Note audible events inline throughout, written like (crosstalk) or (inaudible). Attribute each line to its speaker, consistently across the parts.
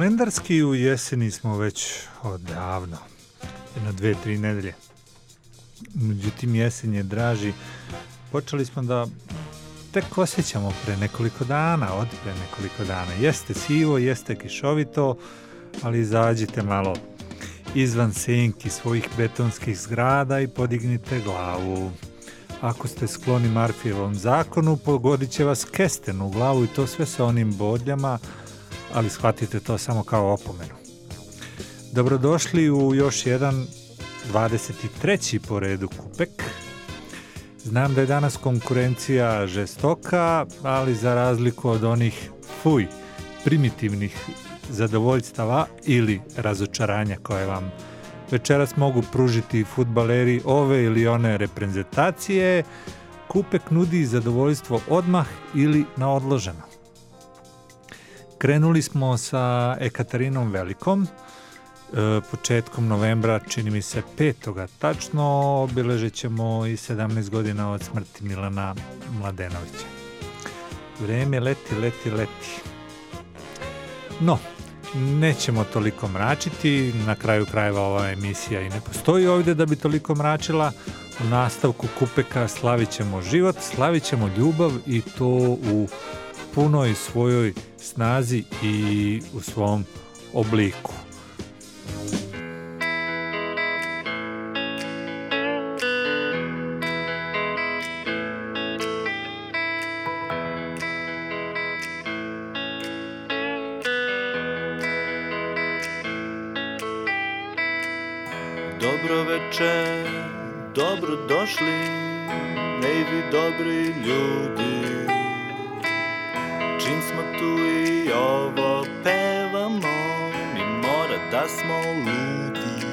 Speaker 1: Kalendarski u jeseni smo već odavno, jedno dve, tri nedelje. Međutim, jesen je draži. Počeli smo da tek osjećamo pre nekoliko dana, od pre nekoliko dana. Jeste sivo, jeste kišovito, ali izađite malo izvan senki svojih betonskih zgrada i podignite glavu. Ako ste skloni Marfijevom zakonu, pogodit će vas kesten u glavu i to sve sa onim bodljama, ali shvatite to samo kao opomenu. Dobrodošli u još jedan 23. po redu kupek. Znam da je danas konkurencija žestoka, ali za razliku od onih fuj, primitivnih zadovoljstava ili razočaranja koje vam večeras mogu pružiti futbaleri ove ili one reprezentacije, kupek nudi zadovoljstvo odmah ili na odloženo. Krenuli smo sa Ekatarinom Velikom, e, početkom novembra, čini mi se petoga tačno, obiležit ćemo i 17 godina od smrti Milana Mladenovića. Vreme leti, leti, leti. No, nećemo toliko mračiti, na kraju krajeva ova emisija i ne postoji ovdje da bi toliko mračila. U nastavku kupeka slavit ćemo život, slavit ćemo ljubav i to u punoj svojoj snazi i u svom obliku.
Speaker 2: Dobro veče, dobro došli, ej vi dobri ljudi. Čim smo tu i ovo pevamo, mi mora da smo ludi.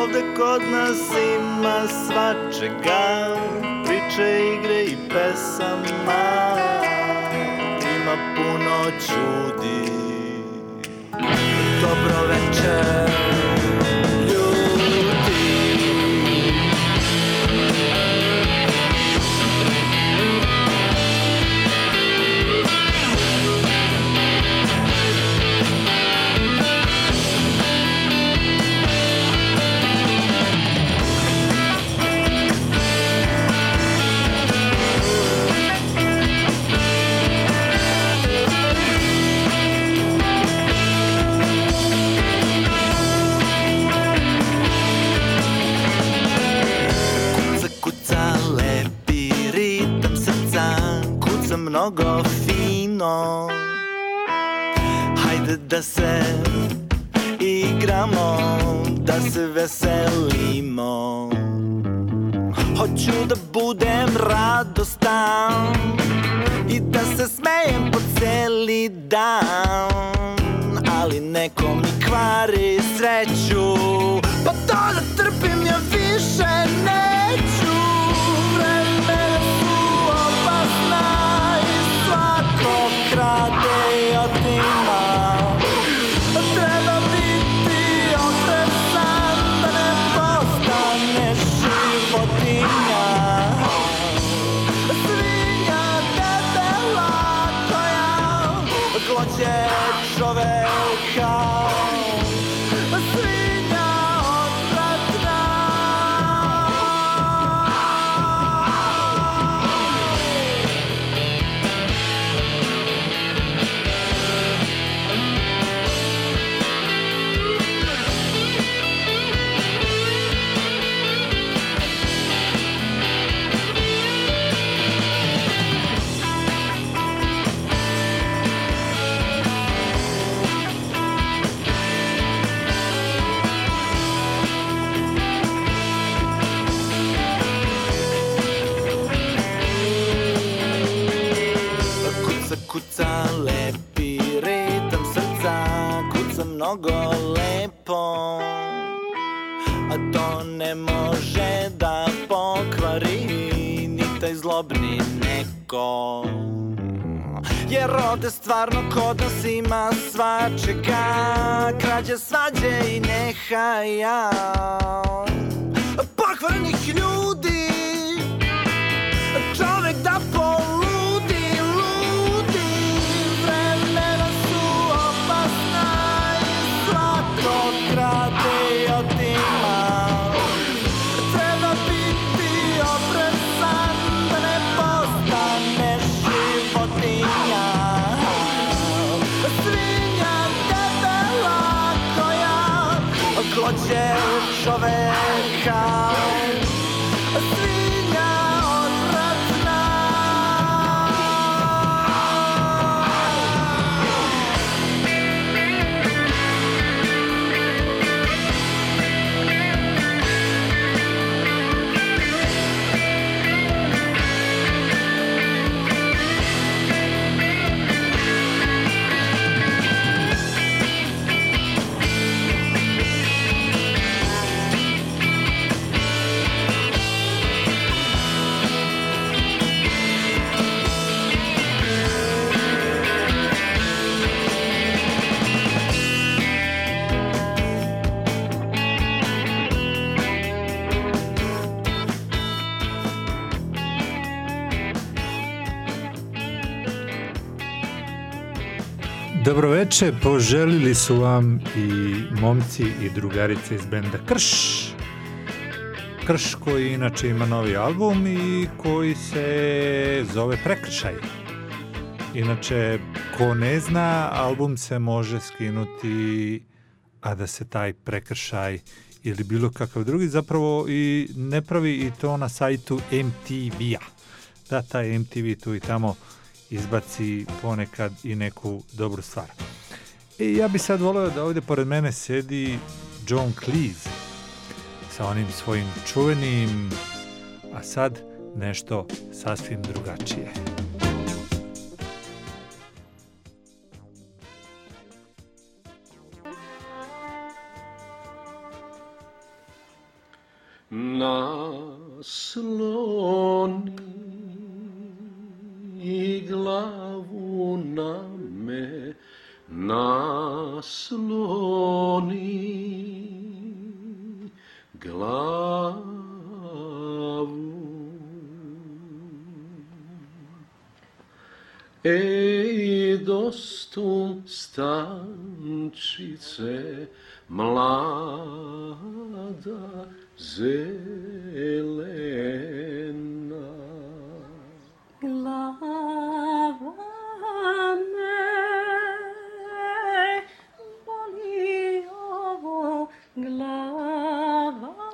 Speaker 2: Ovde kod nas ima svačega, priče, igre i pesama. Ima puno čudi. Dobro večer, mnogo fino. Hajde da se igramo Da se veselimo. Hoću da budem radostan I da se smejem po celi dan Ali neko mi kvari sreću. Pa to da trpim ja više neću neko Jer ovde stvarno kod nas ima svačega. Krađe, svađe i nehaja Pokvarenih ljudi. Čovek da poludi, kao
Speaker 1: Dobroveče, poželili su vam i momci i drugarice iz benda Krš. Krš koji inače ima novi album i koji se zove Prekršaj. Inače, ko ne zna, album se može skinuti, a da se taj prekršaj ili bilo kakav drugi zapravo i ne pravi i to na sajtu MTV-a. Da, taj MTV tu i tamo izbaci ponekad i neku dobru stvar. I ja bi sad voleo da ovdje pored mene sedi John Cleese sa onim svojim čuvenim, a sad nešto sasvim drugačije.
Speaker 3: Nasloni glavu na me, nasloni glavu. Ej, dostum stančice, mlada zelena.
Speaker 4: Boli ovo, glava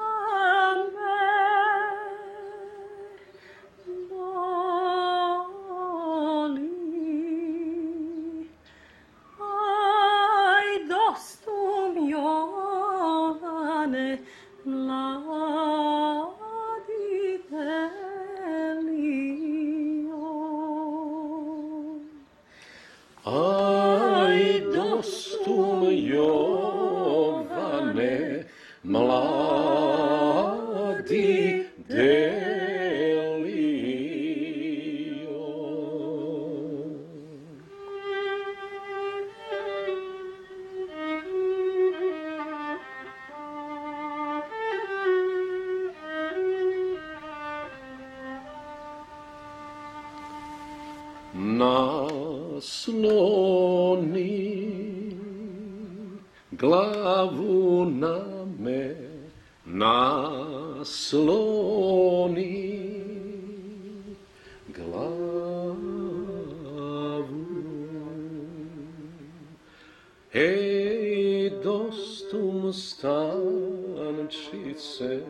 Speaker 3: улице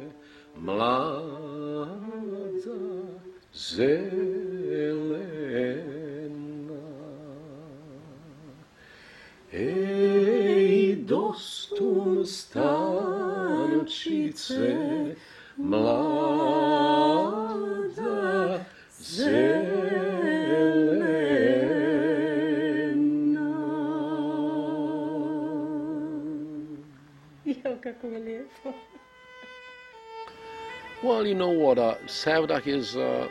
Speaker 3: млада зелена. Ей, достум станучице млада
Speaker 4: зелена. Я как улепо.
Speaker 3: Well, you know what, uh, Savdak is, uh,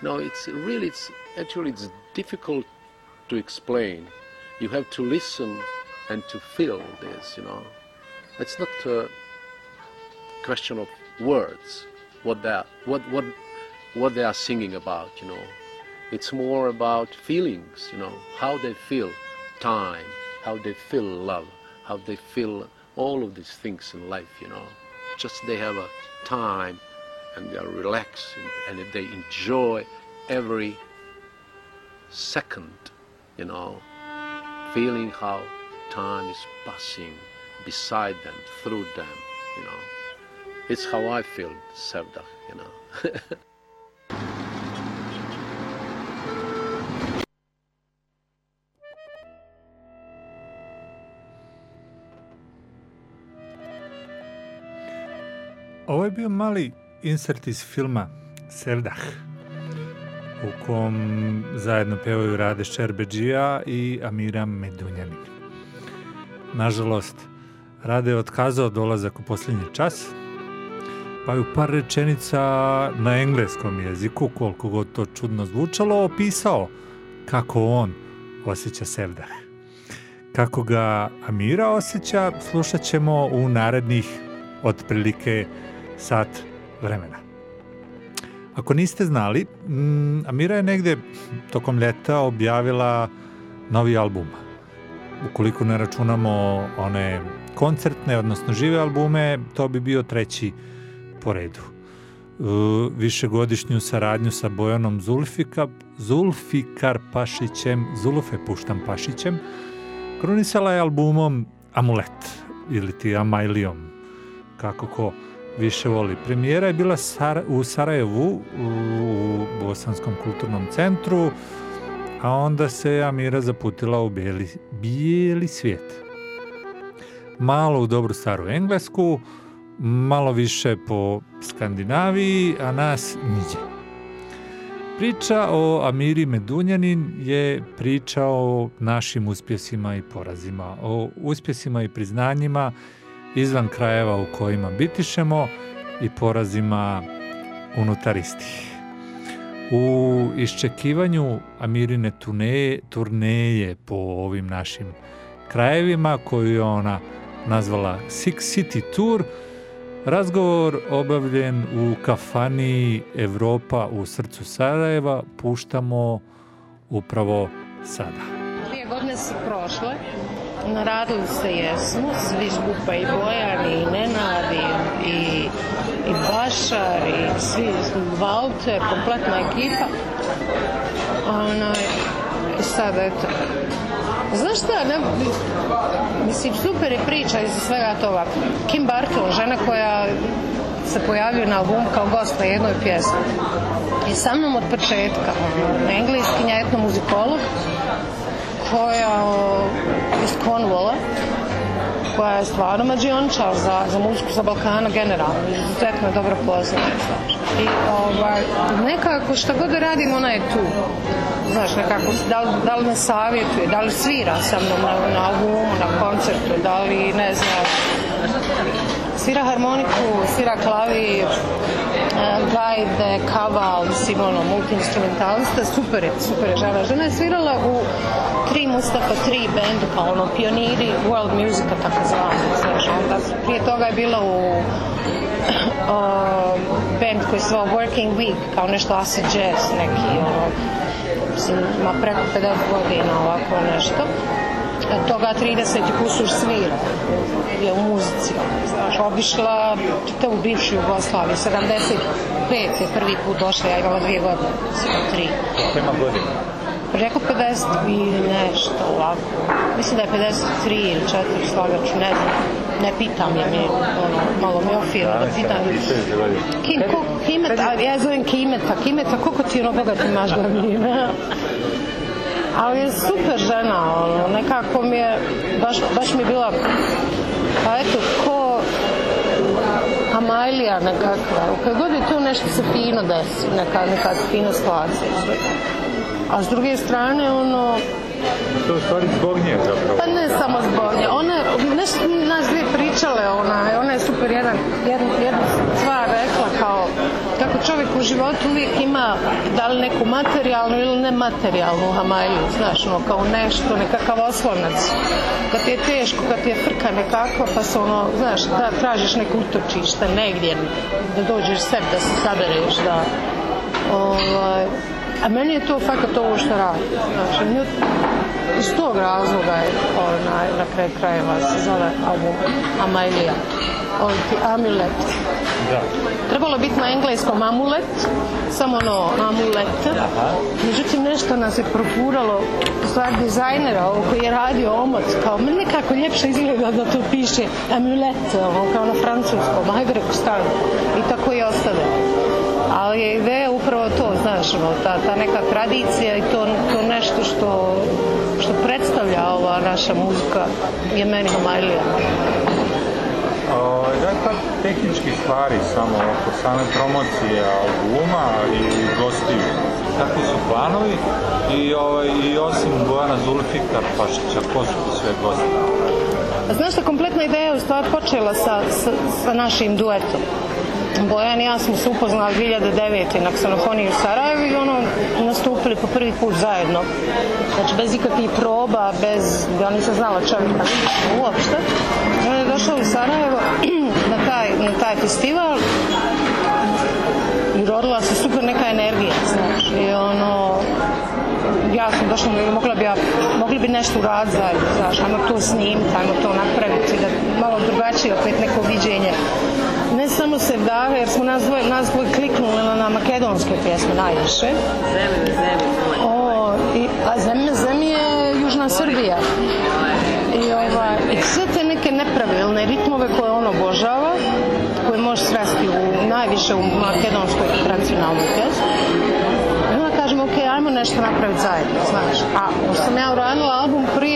Speaker 3: no, it's really, it's actually, it's difficult to explain. You have to listen and to feel this, you know. It's not a question of words, what they are, what, what, what they are singing about, you know. It's more about feelings, you know, how they feel time, how they feel love, how they feel all of these things in life, you know. Just they have a time and they are relaxed and, they enjoy every second, you know, feeling how time is passing beside them, through them, you know. It's how I feel Sevdah, you know. (laughs)
Speaker 1: Ovo je bio mali insert iz filma Sevdah, u kom zajedno pevaju Rade Šerbeđija i Amira Medunjanin. Nažalost, Rade je otkazao dolazak u posljednji čas, pa je u par rečenica na engleskom jeziku, koliko god to čudno zvučalo, opisao kako on osjeća Sevdah. Kako ga Amira osjeća, slušat ćemo u narednih otprilike sat vremena. Ako niste znali, mm, Amira je negde tokom ljeta objavila novi album. Ukoliko ne računamo one koncertne, odnosno žive albume, to bi bio treći po redu. E, višegodišnju saradnju sa Bojanom Zulfika, Zulfikar Pašićem, Zulufe Puštam Pašićem, krunisala je albumom Amulet ili ti Amajlijom, kako ko više voli. Premijera je bila u Sarajevu, u Bosanskom kulturnom centru, a onda se Amira zaputila u bijeli, bijeli svijet. Malo u dobru staru Englesku, malo više po Skandinaviji, a nas niđe. Priča o Amiri Medunjanin je priča o našim uspjesima i porazima, o uspjesima i priznanjima izvan krajeva u kojima bitišemo i porazima unutar istih. U iščekivanju Amirine turneje, turneje po ovim našim krajevima koju je ona nazvala Six City Tour, razgovor obavljen u kafani Evropa u srcu Sarajeva puštamo upravo sada.
Speaker 5: Dvije godine su prošle, naradili se jesmo, svi skupa i Bojan i Nenad i, i, i Bašar i svi, Valter, kompletna ekipa. Onaj, sad, eto, Znaš šta, ne, mislim, super je priča iz svega toga. Kim Barton, žena koja se pojavljuje na albumu kao gost na jednoj pjesmi. I sa mnom od početka, engleskinja etnomuzikolog, koja iz Cornwalla, koja je stvarno mađiončar za, za muziku sa Balkana generalno, izuzetno dobro poznata. I ovaj, nekako šta god radim, ona je tu. Znaš, nekako, da li, da li me savjetuje, da li svira sa mnom na, na albumu, na koncertu, da li, ne znam, svira harmoniku, svira klavi, gajde, kaval, mislim, ono, multi-instrumentalista, super je, super je žena. Žena je svirala u tri Mustafa, tri bendu, pa ono, pioniri world musica, tako zvani, znaš, onda prije toga je bila u (clears throat) uh, band koji se zvao Working Week, kao nešto acid jazz, neki, ono, mislim, ima preko 50 godina ovako nešto od toga 30 i kusur svira je u muzici znaš, obišla čitavu bivšu Jugoslaviju 75 je prvi put došla ja imala dvije godine tri
Speaker 1: Kako ima godina?
Speaker 5: Rekao 50 i nešto ovako. Mislim da je 53 ili 4 slagaču, ne znam. Ne pitam je mi, ono, malo mi ofira da pitam. Kim, ko, Kimeta, ja zovem Kimeta, Kimeta, koliko ti ono imaš godina? Ali je super žena, ono, nekako mi je, baš, baš mi je bila, pa eto, ko Amajlija nekakva, kad god je tu nešto se fino desi, neka, neka fina situacija. A s druge strane, ono,
Speaker 1: to je stvari zbog nje zapravo.
Speaker 5: Pa ne samo zbog nje. Ona, nešto nas dvije pričale, ona, ona je super jedan, jedan, jednu stvar rekla kao kako čovjek u životu uvijek ima da li neku materijalnu ili nematerijalnu hamajliju, znaš, ono, kao nešto, nekakav oslonac. Kad ti je teško, kad ti je frka nekako, pa se ono, znaš, da tražiš neko utočište negdje, da dođeš sebi, da se sabereš, da, ovaj, A meni je to fakat ovo što radi. Znači, nju, iz tog razloga je onaj, na kraju krajeva se zove album Amailija. Ovo ti amulet.
Speaker 1: Da.
Speaker 5: Trebalo biti na engleskom amulet, samo ono amulet. Međutim, nešto nas je propuralo stvar dizajnera ovo koji je radio omot, kao meni nekako ljepše izgleda da to piše amulet, ono, kao na francuskom, hajde reko stavi. I tako i ostade. Ali je ideja upravo to, znaš, ono, ta, ta neka tradicija i to, to nešto što, što predstavlja ova naša muzika je meni Omajlija.
Speaker 1: Da, pa tehnički stvari samo oko same promocije albuma i gostiju. Kakvi su planovi i, ovaj, i osim Bojana Zulfikar Pašića, ko su sve gosti?
Speaker 5: Znaš da kompletna ideja je u stvari počela sa, sa, sa našim duetom. Bojan i ja smo se upoznali 2009. na ksenofoniji u Sarajevu i ono nastupili po prvi put zajedno. Znači bez ikakvih proba, bez, ja nisam znala čovjeka uopšte. I on je došao u Sarajevo (clears throat) na taj, na taj festival i rodila se super neka energija, znači, i ono, ja sam došla mogla bi, ja, mogli bi nešto uraditi zajedno, znaš, ajmo to snimiti, ajmo to napraviti, da malo drugačije opet neko viđenje. Ne samo Sevdahe, jer smo nas dvoje, nas dvoje kliknuli na, makedonske pjesme najviše.
Speaker 6: Zemlje, zemlje,
Speaker 5: O, i, a zemlje, zemlje je Južna Srbija. I, ovaj, I sve te neke nepravilne ritmove koje on obožava, koje može sresti u, najviše u makedonskoj tradicionalnoj pjesmi, i onda kažemo, ok, ajmo nešto napraviti zajedno, znaš. A pošto sam ja uradila album prije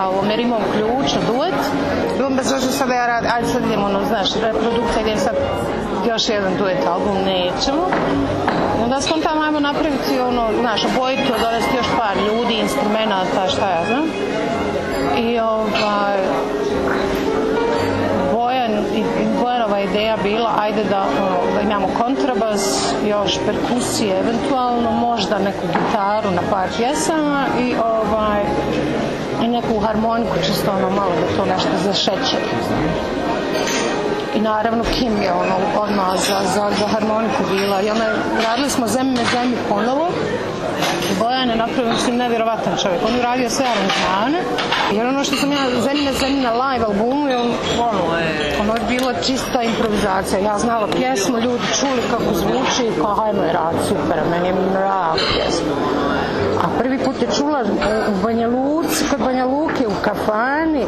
Speaker 5: sa ovom Erimom Ključa, duet, i on bez veze sada ja radim, ajde sad ono, znaš, reprodukcija gdje sad još jedan duet album, nećemo. Onda spontano ajmo napraviti ono, znaš, obojiti, dovesti još par ljudi, instrumenta, šta ja znam. I ovaj, Bojan, i ideja bila ajde da, ono, da imamo kontrabas, još perkusije, eventualno možda neku gitaru na par pjesama i ovaj i neku harmoniku čisto ono malo da to nešto zašeće. I naravno Kim je ono odmah za, za, za harmoniku bila. I onda radili smo zemlje zemlji ponovo. Bojan je napravio mislim nevjerovatan čovjek. On je radio sve aranžmane. Jer ono što sam ja zemlje zemlje na live albumu je on, ono, ono je bila čista improvizacija. Ja znala pjesmu, ljudi čuli kako zvuči i kao hajmo je rad, super, meni je mrak pjesma. A prvi put je čula u Banja Luci, kod Banja Luke u kafani,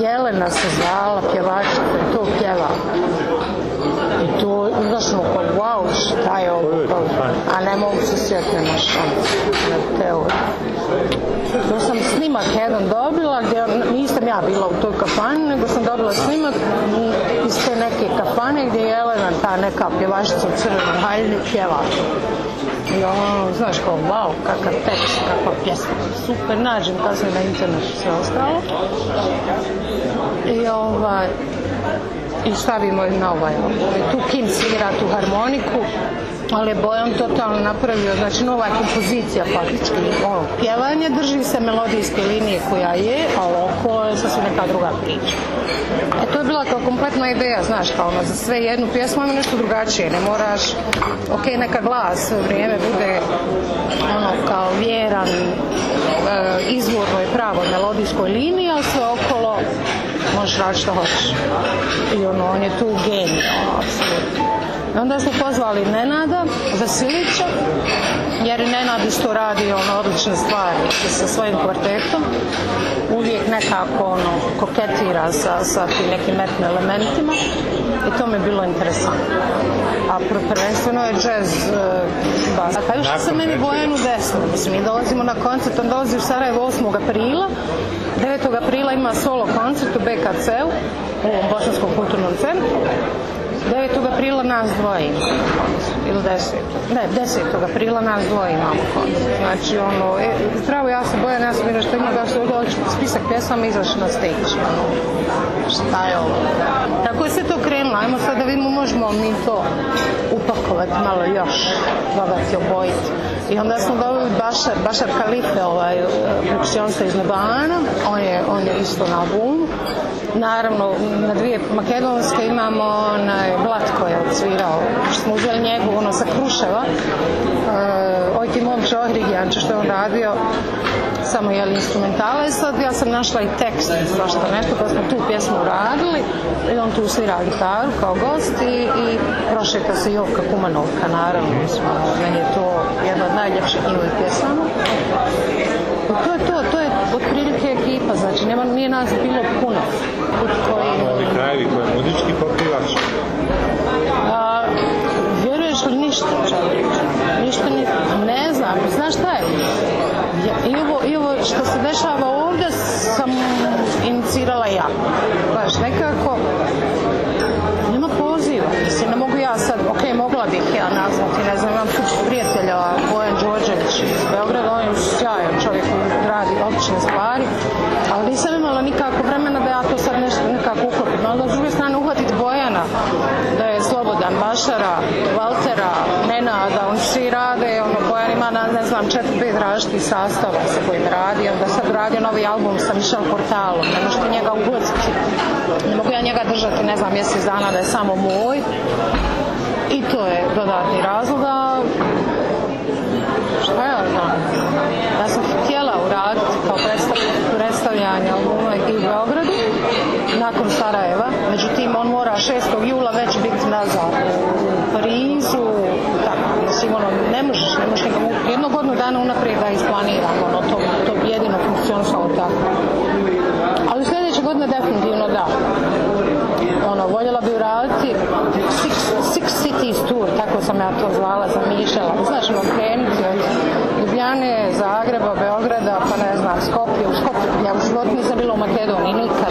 Speaker 5: Jelena se zvala, pjevačica, je to pjeva. I to, znaš, ono, kao, wow, šta je ovo, kao, a ne mogu se sjetiti na šancu, na teoriju. To sam snimak jedan dobila, gdje nisam ja bila u toj kafani, nego sam dobila snimak iz te neke kafane gdje je Jelena, ta neka pjevačica u crvenom haljini, pjeva. I ono, znaš, kao, wow, kakav tekst, kakva pjesma, super, nađem kasnije na internetu sve ostalo. I ovaj, i stavimo na ovaj tu Kim svira tu harmoniku, ali Bojan totalno napravio, znači nova kompozicija faktički, ono, pjevanje drži se melodijske linije koja je, ali oko je sasvim neka druga priča. E to je bila kao kompletna ideja, znaš, kao ono, za sve jednu pjesmu ima nešto drugačije, ne moraš, ok, neka glas vrijeme bude ono, kao vjeran e, izvornoj pravoj melodijskoj liniji, ali sve okolo možeš raditi što hoćeš. I ono, on je tu genij, ono, apsolutno. I onda smo pozvali Nenada Vasilića, jer Nenad isto radi ono odlične stvari sa svojim kvartetom. Uvijek nekako ono, koketira sa, sa tim nekim etnim elementima i to mi je bilo interesantno. A pr- prvenstveno je jazz uh, bas. A kažu što se meni Bojanu desno. Mislim, mi dolazimo na koncert, on dolazi u Sarajevo 8. aprila. 9. aprila ima solo koncert u BKC-u, u Bosanskom kulturnom centru. 9. aprila nas dvoje ili 10. Ne, 10. aprila nas dvoje imamo koncert. Znači, ono, e, zdravo, ja sam Bojan, ja sam vidio što ima da se doći spisak pjesama izašli na stage. Ono, šta je ovo? Tako je sve to krenulo, ajmo sad da vidimo možemo mi to upakovati malo još, dodati, obojiti. I onda smo dobili Bašar, Bašar Kalife, ovaj, učionca iz Nebana, on je, on je isto na albumu. Naravno, na dvije makedonske imamo onaj Blat koji je odsvirao, što smo uzeli njegu, ono sa Kruševa, e, Oj ti momče što je on radio, samo jeli instrumentala i sad ja sam našla i tekst svašta nešto pa smo tu pjesmu radili i on tu svira gitaru kao gost i, i prošeta se Jovka Kumanovka naravno meni je to jedna od najljepših njihovih pjesama pa to je to, to je otprilike ekipa, znači nema, nije nas bilo puno. put koji...
Speaker 1: Ovi krajevi koji je muzički pokrivač?
Speaker 5: A, vjeruješ li ništa, čovječe? Ništa ni... Ne znam, znaš i ovo, i ovo što se dešava ovdje sam inicirala ja. Baš nekako sastava sa kojim radi, onda sad radio novi album sa Michel Portalom, ne možete njega ugockiti. Ne mogu ja njega držati, ne znam, mjesec dana da je samo moj. I to je dodatni razlog, a šta ja znam? Ja sam htjela uraditi kao predstavljanje albuma i Beogradu, nakon Sarajeva, međutim on mora 6. jula već biti nazad Definitivno da. Ono, voljela bi uraditi Six, six Cities Tour, tako sam ja to zvala, zamišljala. Znaš, ono, krenuti od Ljubljane, Zagreba, Beograda, pa ne znam, Skopje, u Skopje, ja u životu nisam bila u Makedoniji nikad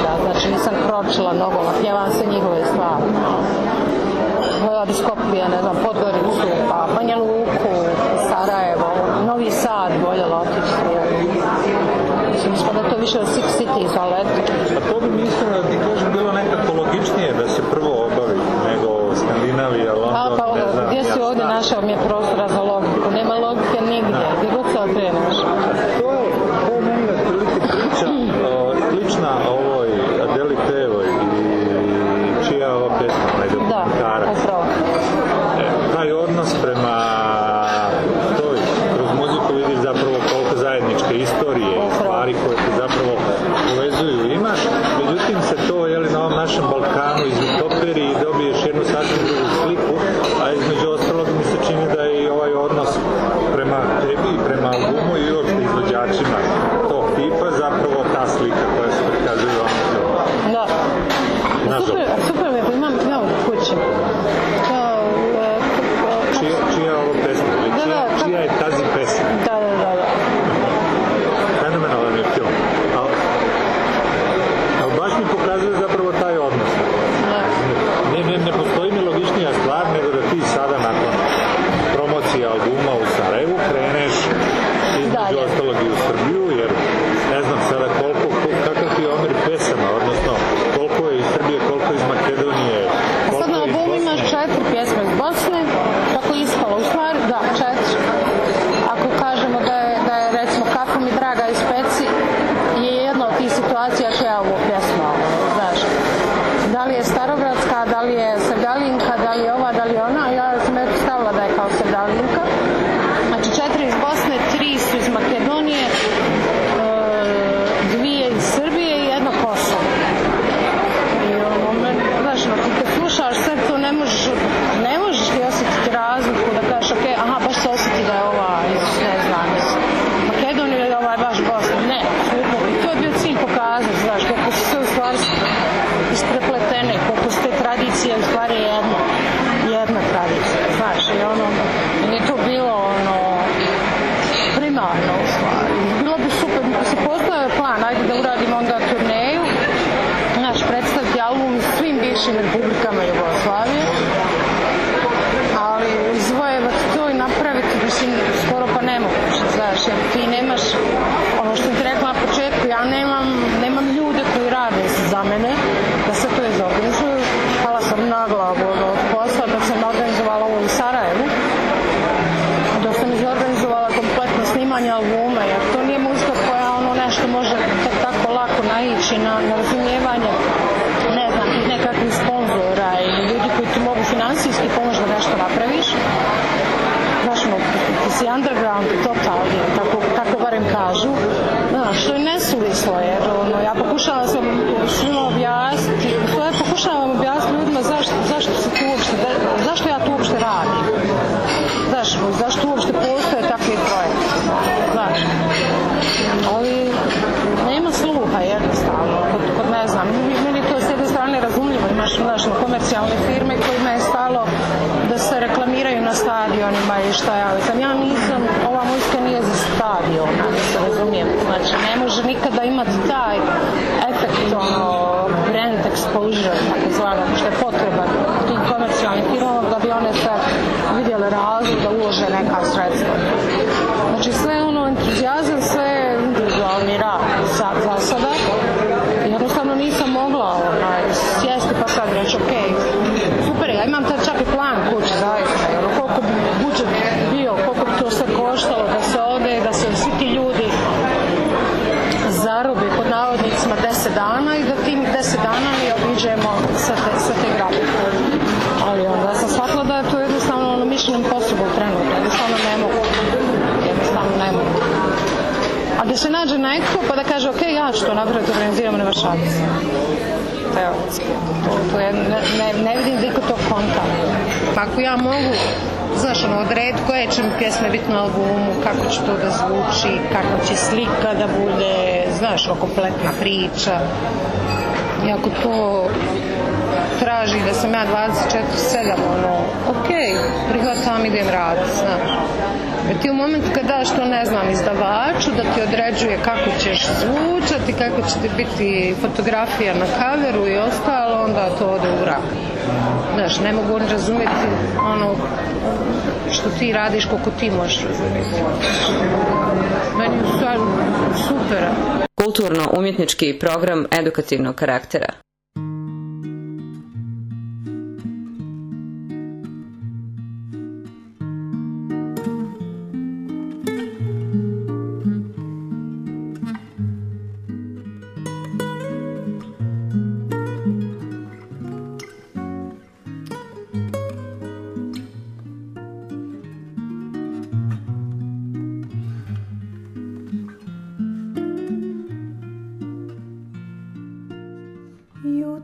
Speaker 5: napraviti organiziramo vršac. Teoretski. Tu, to je, ne, ne vidim niko to konta. Pa kako ja mogu znaš, ono, odred koje će mi pjesme biti na albumu, kako će to da zvuči, kako će slika da bude, znaš, o kompletna priča. I ako to traži da sam ja 24-7, ono, ok, prihvatam, idem raditi, znaš. Jer ti u momentu kad daš to ne znam izdavaču, da ti određuje kako ćeš zvučati, kako će ti biti fotografija na kaveru i ostalo, onda to ode u rak. Znaš, ne mogu on razumjeti ono što ti radiš, koliko ti možeš razumjeti. Meni je super.
Speaker 7: Kulturno-umjetnički program edukativnog karaktera.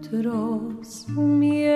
Speaker 5: Trouxe-me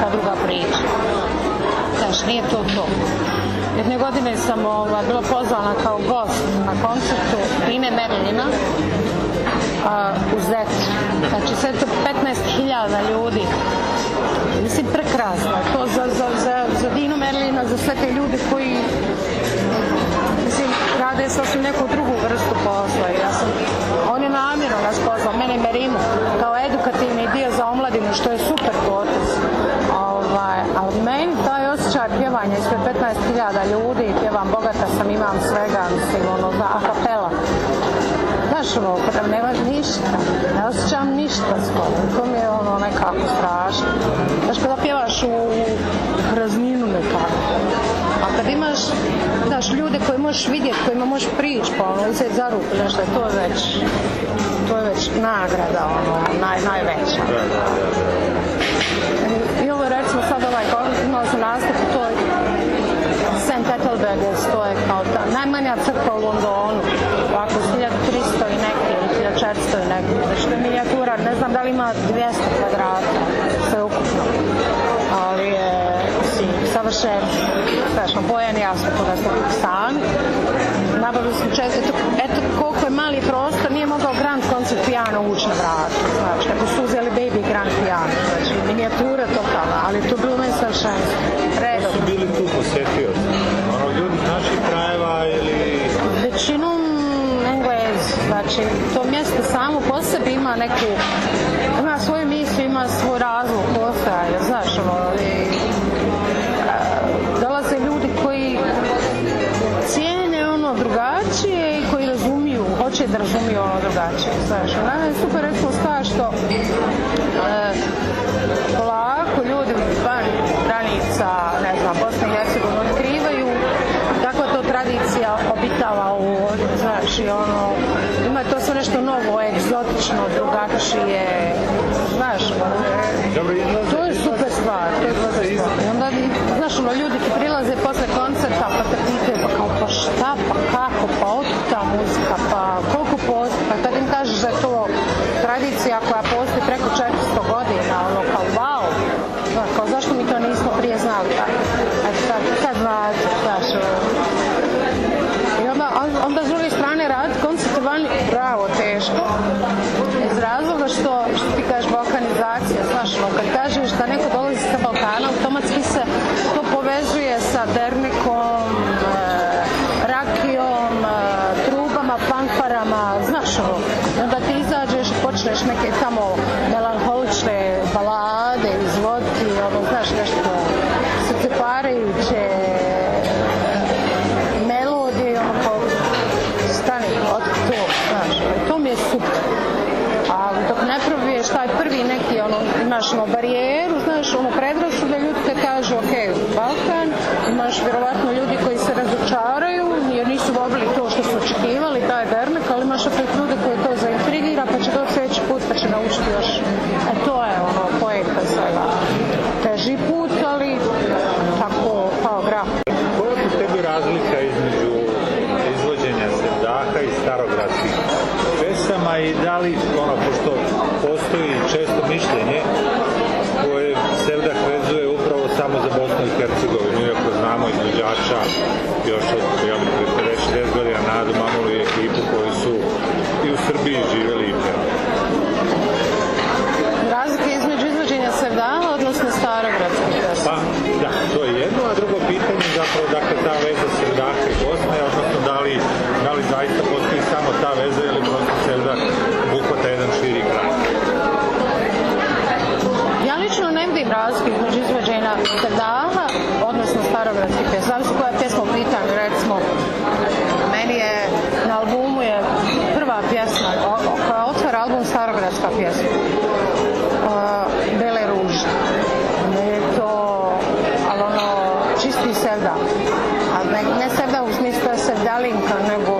Speaker 5: neka druga priča. Znaš, nije to to. Jedne godine sam ova, bila pozvana kao gost na koncertu Ine Merlina uh, u Zecu. Znači sve to 15.000 ljudi. Mislim, prekrasno. To za, za, za, za Dino Merlina, za sve te ljude koji mislim, rade sasvim neku drugu vrstu posla. Ja sam, on je namjerno nas pozvao, mene i Merinu, kao edukativni dio za omladinu, što je super potez pjevanje, ispred 15.000 ljudi, pjevam bogata sam, imam svega, mislim, ono, zna, a kapela. Znaš, ono, kad nema ništa, ne osjećam ništa skoro, to mi je ono nekako strašno. Znaš, kada pjevaš u prazninu nekako, a kad imaš, znaš, ljude koje možeš vidjeti, kojima možeš prići, pa ono, se za ruku, znaš, da je to već, to je već nagrada, ono, naj, najveća. I ovo recimo sad ta najmanja crkva u Londonu, ovako 1300 i neke, 1400 i neke, što je minijatura, ne znam da li ima 200 kvadrata, sve ukupno, ali je savršen, strašno bojan, jasno kod nas stan. Nabavili smo često, eto, eto koliko je mali prostor, nije mogao Grand Concert Piano ući na vrat, znači, kako su uzeli Baby Grand Piano, znači, minijatura totalna, ali to bilo meni savršenstvo, redom.
Speaker 1: bili tu posjetioci? Ono, ljudi naši ili...
Speaker 5: Većinom Englezi, znači to mjesto samo po sebi ima neku, ima svoju misiju, ima svoj razlog. Smislu da je sevdalinka, nego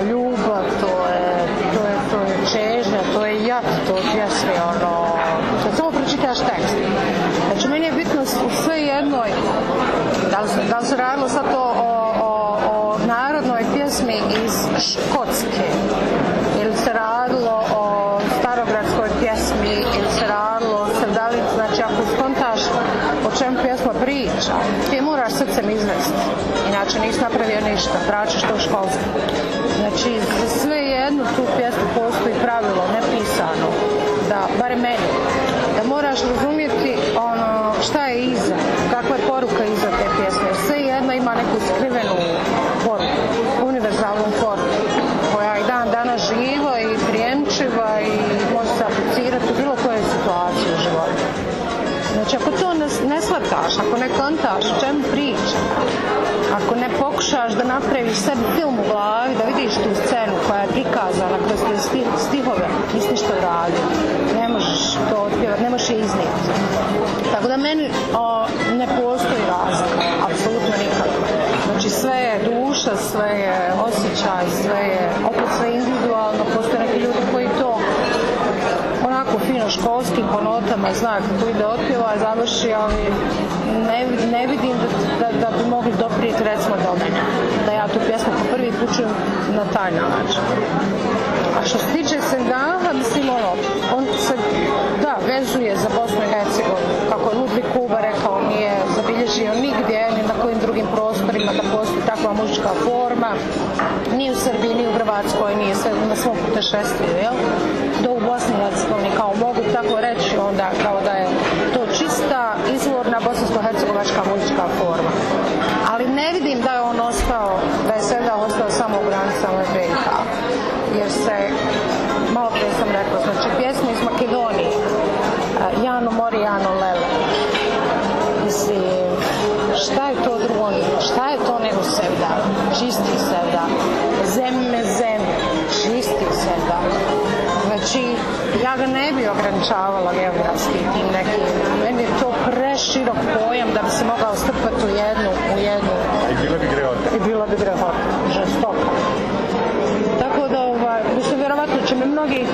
Speaker 5: napraviš sebi film u glavi, da vidiš tu scenu koja je prikazana kroz te sti- stihove, nisi ništa uradio. Ne možeš to otpjevati, ne možeš je iznijeti. Tako da meni o, ne postoji razlika, apsolutno nikakva. Znači sve je duša, sve je osjećaj, sve je, opet sve individualno, postoje neki ljudi koji to onako fino školskim po notama zna kako ide otpjeva, završi, ali ne, ne vidim da, da, da bi mogli doprijeti recimo mene. Da ja tu pjesmu čujem na taj način. A što se tiče Sevdaha, mislim ono, on se, da, vezuje za Bosnu i Hercegovinu. Kako je Ludvig Kuba rekao, nije zabilježio nigdje, ni na kojim drugim prostorima da postoji takva muzička forma. Ni u Srbiji, ni u Hrvatskoj, nije sve na svom putešestviju, jel? Do u Bosni i Hercegovini, kao mogu tako reći onda, kao da je to čista, izvorna bosansko-hercegovačka muzička forma. Ali ne vidim da je on ostao, malo prije sam rekla, znači pjesme iz Makedonije, Jano Mori, Jano Lele. Mislim, šta je to drugo, šta je to nego Sevdah? Čisti Sevdah. Zemlje, zemlje, čisti Sevdah. Znači, ja ga ne bi ograničavala geografski tim nekim. Meni je to preširok pojam da bi se mogao strpati u jednu, u jednu.
Speaker 1: I bila bi grehota.
Speaker 5: I bila bi grehota. Žestoka. Vjerovatno će mi mnogi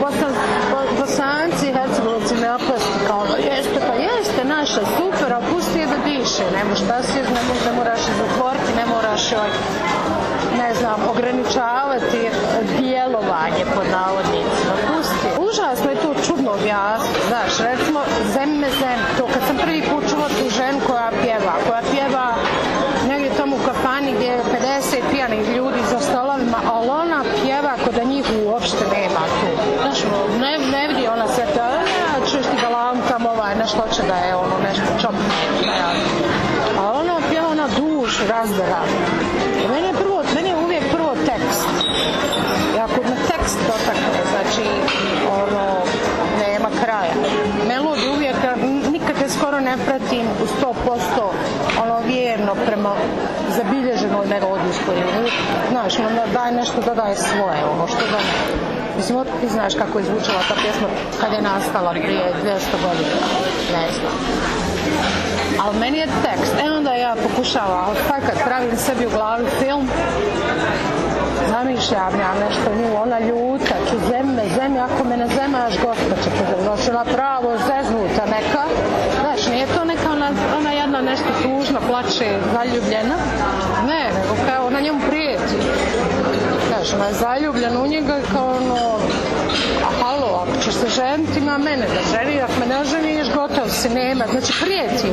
Speaker 5: bosan, bo- bosanci hercegovci me opasti kao, ono, jeste, pa jeste naša, super, a pusti je da diše, ne moraš šta si, ne, ne moraš je zatvoriti, ne moraš joj, ne znam, ograničavati djelovanje pod navodnicima, pusti. Užasno je to čudno objasniti, znaš, recimo, zemlje zem, to kad sam prvi put čula tu ženu koja pjeva pratim u 100% ono vjerno prema zabilježenoj melodijskoj. Znaš, onda daj nešto da daje svoje, ono što da Mislim, otkud ti znaš kako je zvučala ta pjesma kad je nastala prije 200 godina? Ne znam. Ali meni je tekst. E onda ja pokušavam, ali kad pravim sebi u glavi film, zamišljam ja nešto nju, ona ljuta, ću zemlje, zemlje, ako me ne zemaš, gospod će te znači ona pravo zeznuta neka, plače, zaljubljena, ne, nego kao ona njemu prijeti. Znaš, ona je zaljubljen u njega kao ono, a halo, ako ćeš se ženiti, ima mene da ženi, ako me ne ženiš, gotov si, nema, znači prijeti.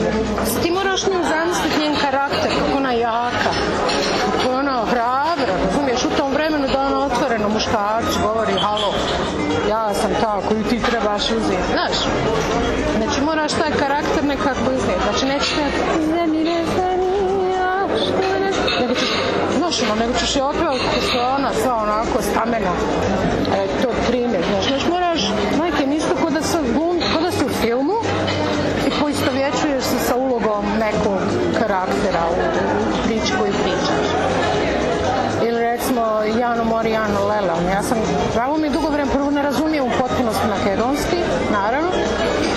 Speaker 5: Ti moraš nju zamisliti njen karakter, kako ona jaka, kako ona hrabra, razumiješ, u tom vremenu da ona otvoreno muškarcu govori, halo, ja sam ta koju ti trebaš uzeti, znaš. Znači moraš taj karakter nekako iznijeti, znači nećeš ne, ne, ne, ne, nego ćeš, znaš, ono, nego ćeš je otpevati ko se ona, sva onako stamena, e, to primjer, znaš, znači moraš, majke, nisto ko da, sam glum, ko da si u filmu i poistovjećuješ se sa ulogom nekog karaktera u, priči koju pričaš. Ili recimo Jano Mori, Jano Lela, ja sam, pravo mi dugo vremena, prvo ne razumijem u potpunosti makedonski, naravno,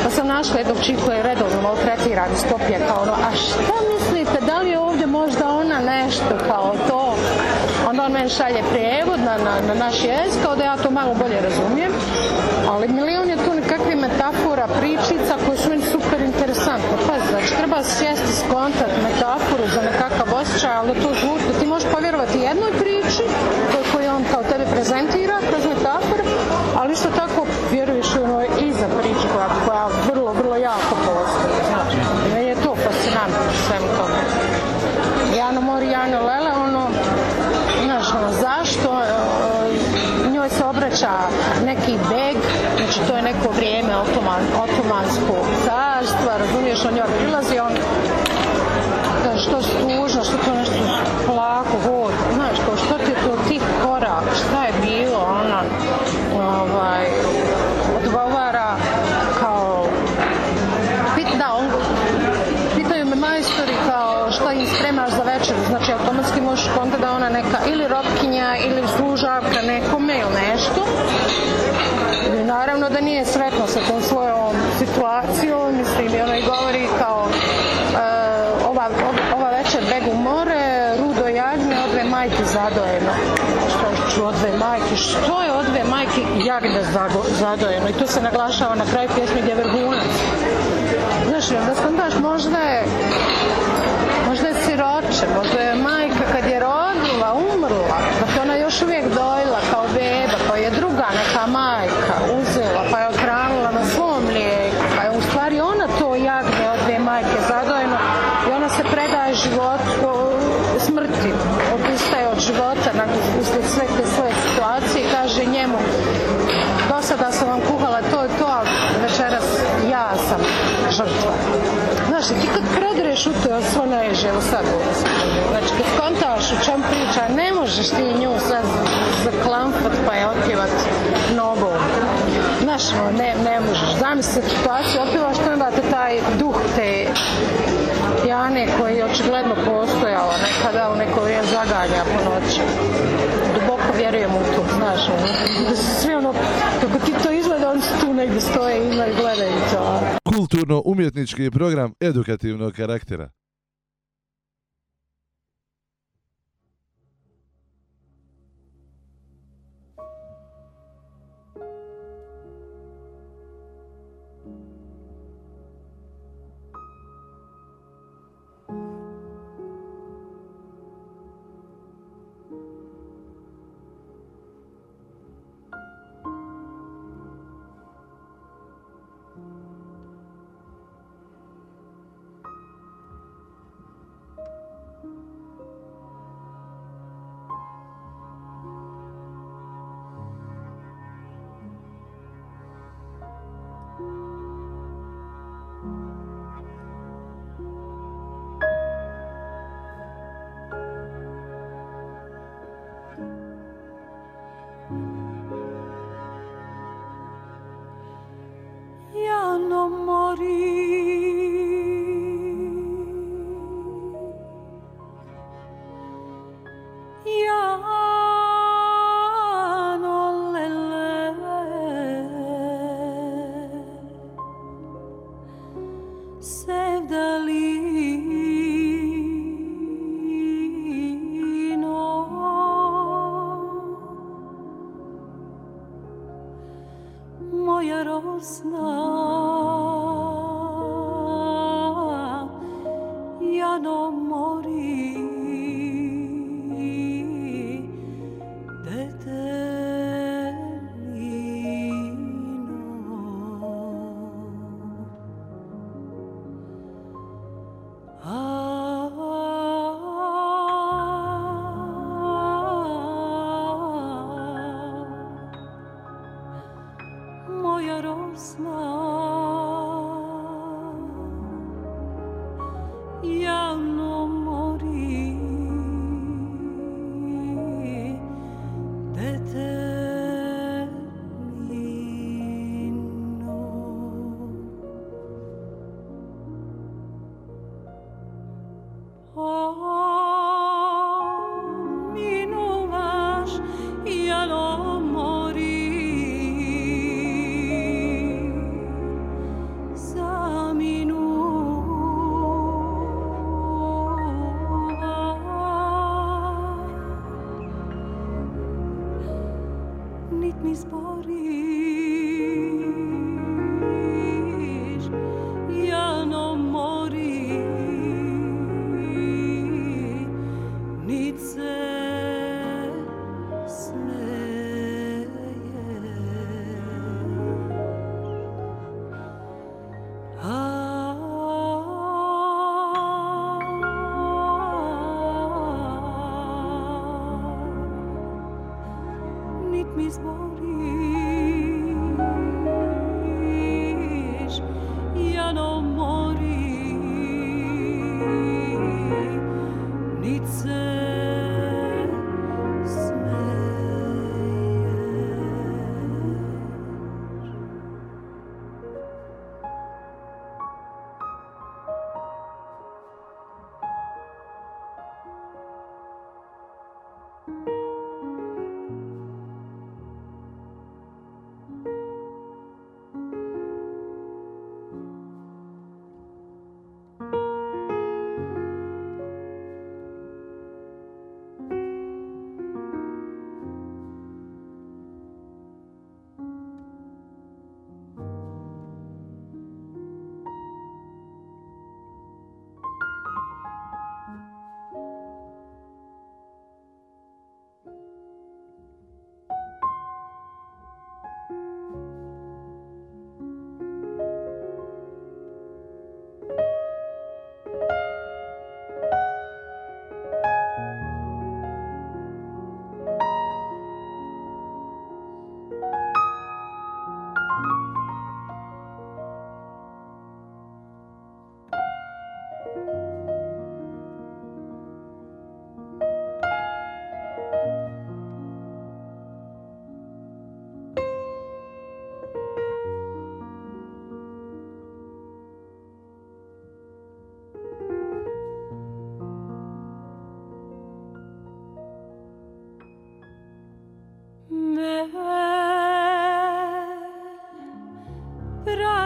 Speaker 5: pa sam našla jednog čiku je redovno maltretiran iz Skopje, kao ono, a šta mislite, da li je ovdje možda ona nešto kao to? Onda on meni šalje prijevod na, na, na naš jezik, kao da ja to malo bolje razumijem, ali milion je tu nekakvih metafora, pričica koje su meni super interesantne. Pa znači, treba sjesti skontat metaforu za nekakav osjećaj, ali to zvuči, da ti možeš povjerovati jednoj priči on kao tebe prezentira kroz metafore, ali isto tako vjeruješ ono i za priču koja, koja vrlo, vrlo jako postoji. Znači, je to fascinantno u svemu tome. Jano Mori, Jano Lele, ono, znaš, ono, zašto e, njoj se obraća neki beg, znači to je neko vrijeme otoman, otomanskog carstva, razumiješ, on njoj prilazi, on sa tom svojom situacijom, mislim, i ona i govori kao e, ova, ova večer begu more, rudo jagnje, odve majke zadojeno. Što ću odve majke? Što je odve majke jagnje zago- zadojeno? I to se naglašava na kraju pjesme gdje. Znaš, i onda skontaš, možda je možda je siroče, možda je majka kad je rodila, umrla, dok je ona još uvijek dojila kao beba, pa je druga neka majka uzela, pa je odhranila na svom mlijeku, pa je u stvari ona to jagnje od dvije majke zadojeno i ona se predaje životu, o, smrti, odustaje od života na, uslijed sve te svoje situacije i kaže njemu, do sada sam vam kuhala to i to, a večeras ja sam žrtva. Znaš, ti kad prodireš u to, svo neže, evo sad. Znači, kad kontaš u čem priča, ne možeš ti nju sad zaklampat pa je otpjevat nogom. Znaš, no, ne, ne možeš. Zamisli situaciju, otpjevaš to onda te taj duh te Jane koji je očigledno postojala nekada u neko vrijeme zaganja po noći. Duboko vjerujem u to, znaš, ono, da svi ono, kako ti to izgleda, oni su tu negdje stoje i imaju gledaju to.
Speaker 7: Kulturno-umjetnički program edukativnog karaktera.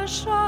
Speaker 7: shine.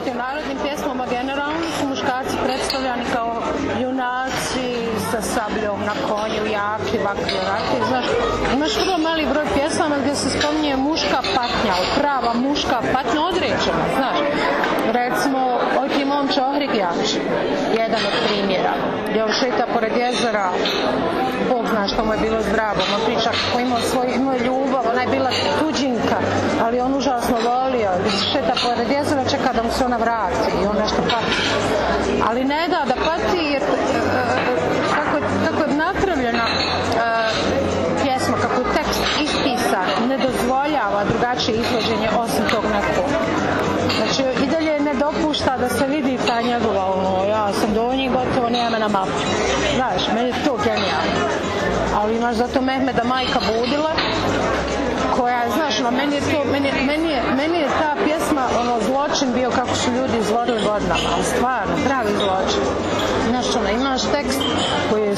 Speaker 7: U narodnim pjesmama generalno su muškarci predstavljani kao junaci sa sabljom na konju, jaki, vakljorati. Znaš, imaš vrlo mali broj pjesama gdje se spominje muška patnja, prava muška patnja određena, znaš. Recimo, oj ti momče ohrigjač, jedan od primjera.
Speaker 5: Ja šeta pored jezera, Bog zna što mu je bilo zdravo. On priča kako imao svoj, imao ljubav, ona je bila tuđinka, ali on užasno volio. Šeta pored jezera, čeka da mu se ona vrati i on nešto pati. Ali ne da, da pati jer e, e, tako, tako je napravljena e, pjesma, kako je tekst ispisa ne dozvoljava drugačije izvođenje dopušta da se vidi ta njegova, ono, ja sam do njih gotovo, nema na mapu. Znaš, meni je to genijalno. Ali imaš zato Mehmeda majka budila, koja, znaš, no, meni je to, meni, meni, je, meni je ta pjesma, ono, zločin bio kako su ljudi izvodili godinama, ali stvarno, pravi zločin. Znaš, ono, imaš tekst koji je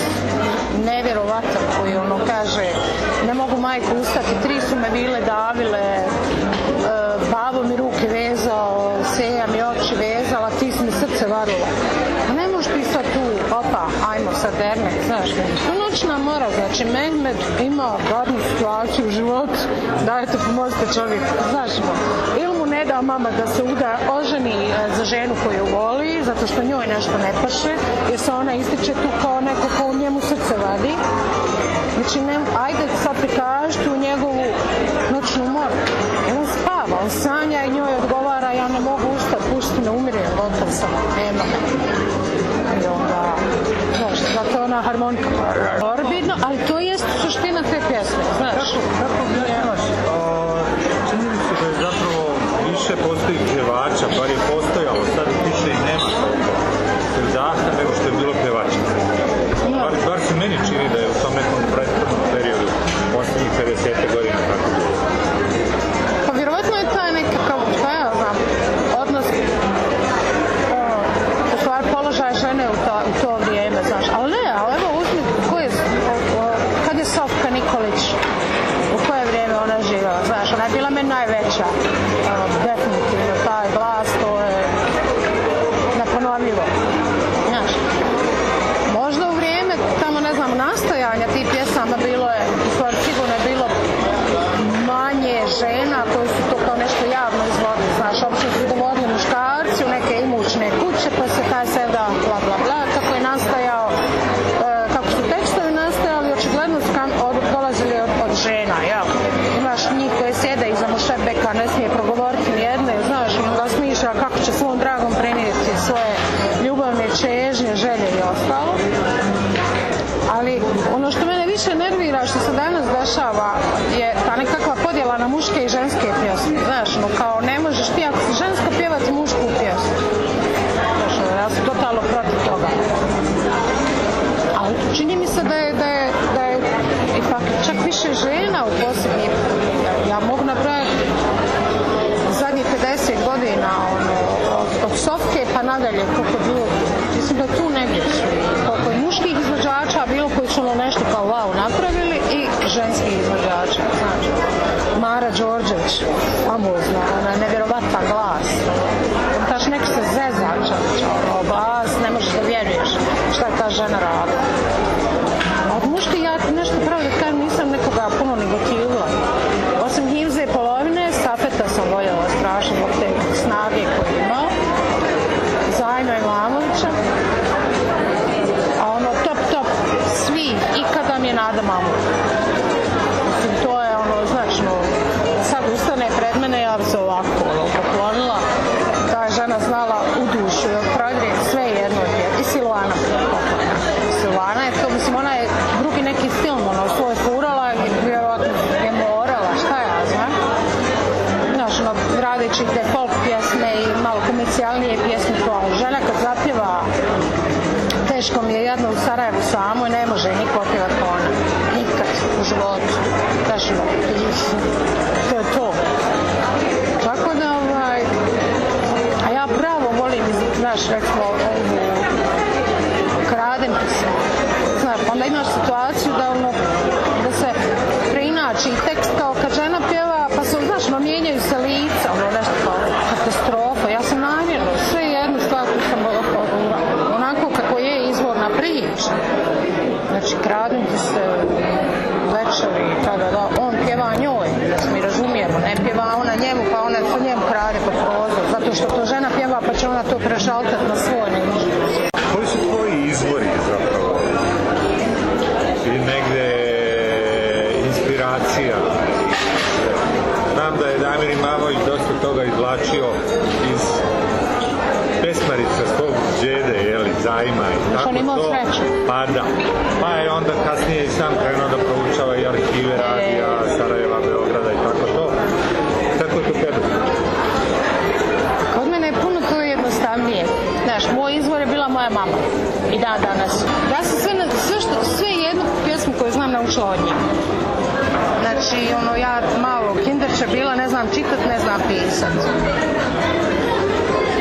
Speaker 5: nevjerovatan, koji, ono, kaže, ne mogu majku ustati, tri su me bile davile, noćna mora, znači Mehmed ima gadnu situaciju u životu, dajte pomozite čovjek, znaš mu. Ili mu ne da mama da se uda oženi e, za ženu koju voli, zato što njoj nešto ne paše, jer se ona ističe tu kao neko ko u njemu srce vadi. Znači, ne, ajde sad prikažite u njegovu noćnu moru. Jer on spava, on sanja i njoj odgovara, ja ne mogu ustati, pušti na umirem, gotov sam, nema i onda, znaš, zato ona harmonika morbidno, ali to jest suština te pjesme, znaš. Kako, kako Mara Đorđević, famozna, ona je nevjerovatna glas.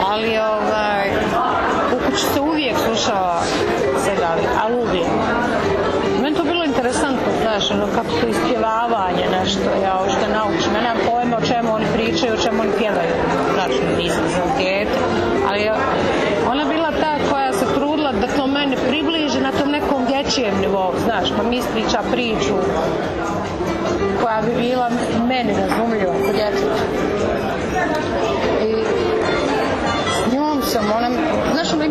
Speaker 5: Ali ovaj, u kući se uvijek slušala Segali, ali uvijek. Meni to bilo interesantno, znaš, ono, kako to ispjevavanje nešto, ja ošte naučim. Ja nemam pojma o čemu oni pričaju, o čemu oni pjevaju. Znači, nisam za djete, ali ona bila ta koja se trudila da to mene približi na tom nekom dječijem nivou, znaš, pa mi ispriča priču koja bi bila meni razumljiva kod djeteta.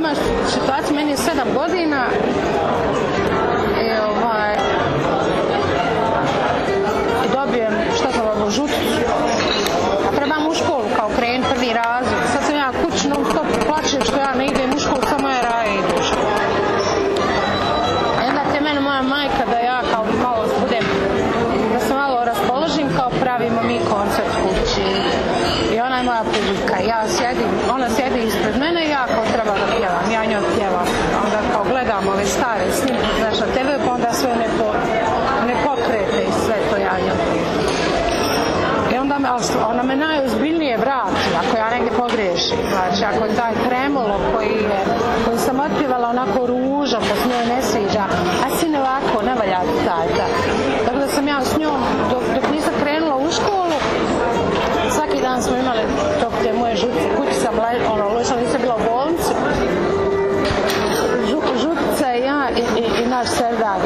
Speaker 5: imaš situaciju, meni je sedam godina,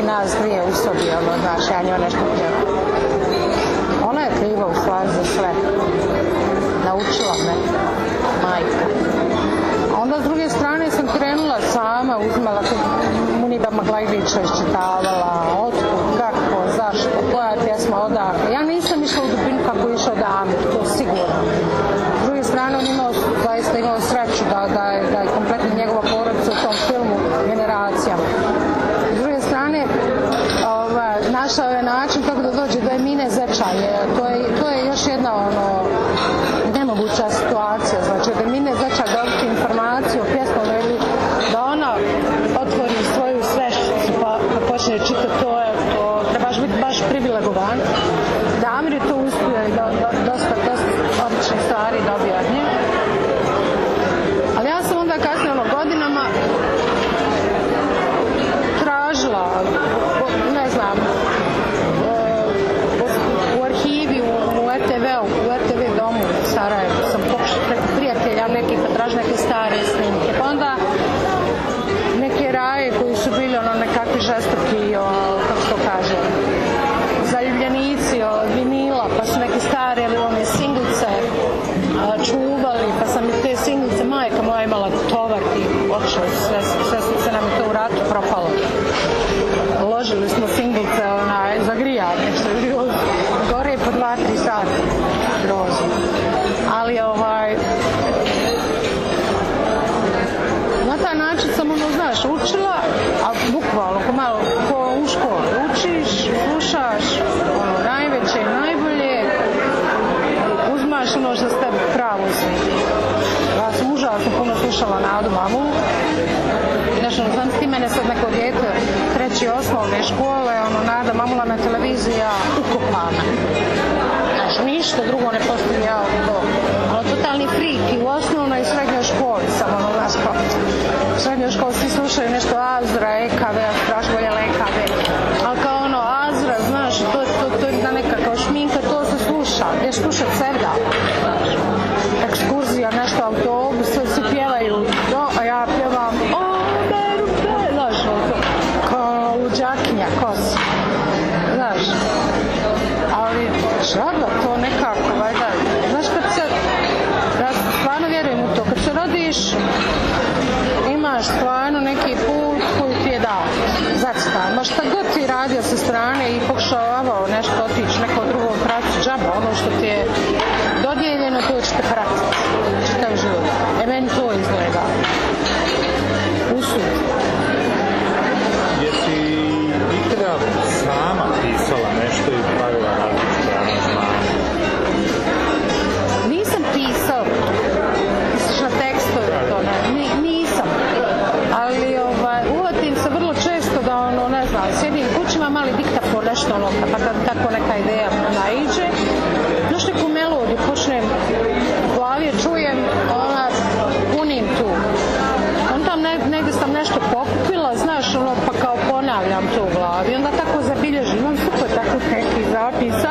Speaker 5: nas dvije u sobi, ono, znaš, ja njoj nešto pjeva. Ona je kriva u stvari za sve. Naučila me, majka. Onda s druge strane sam krenula sama, uzmala Munida Maglajlića, iščitavala, otkud, kako, zašto, koja pjesma odakle. Ja nisam išla u dubinu kako išao da to sigurno nešto pokupila, znaš, ono, pa kao ponavljam to u glavi. Onda tako zabilježim, imam super takvu neki zapisa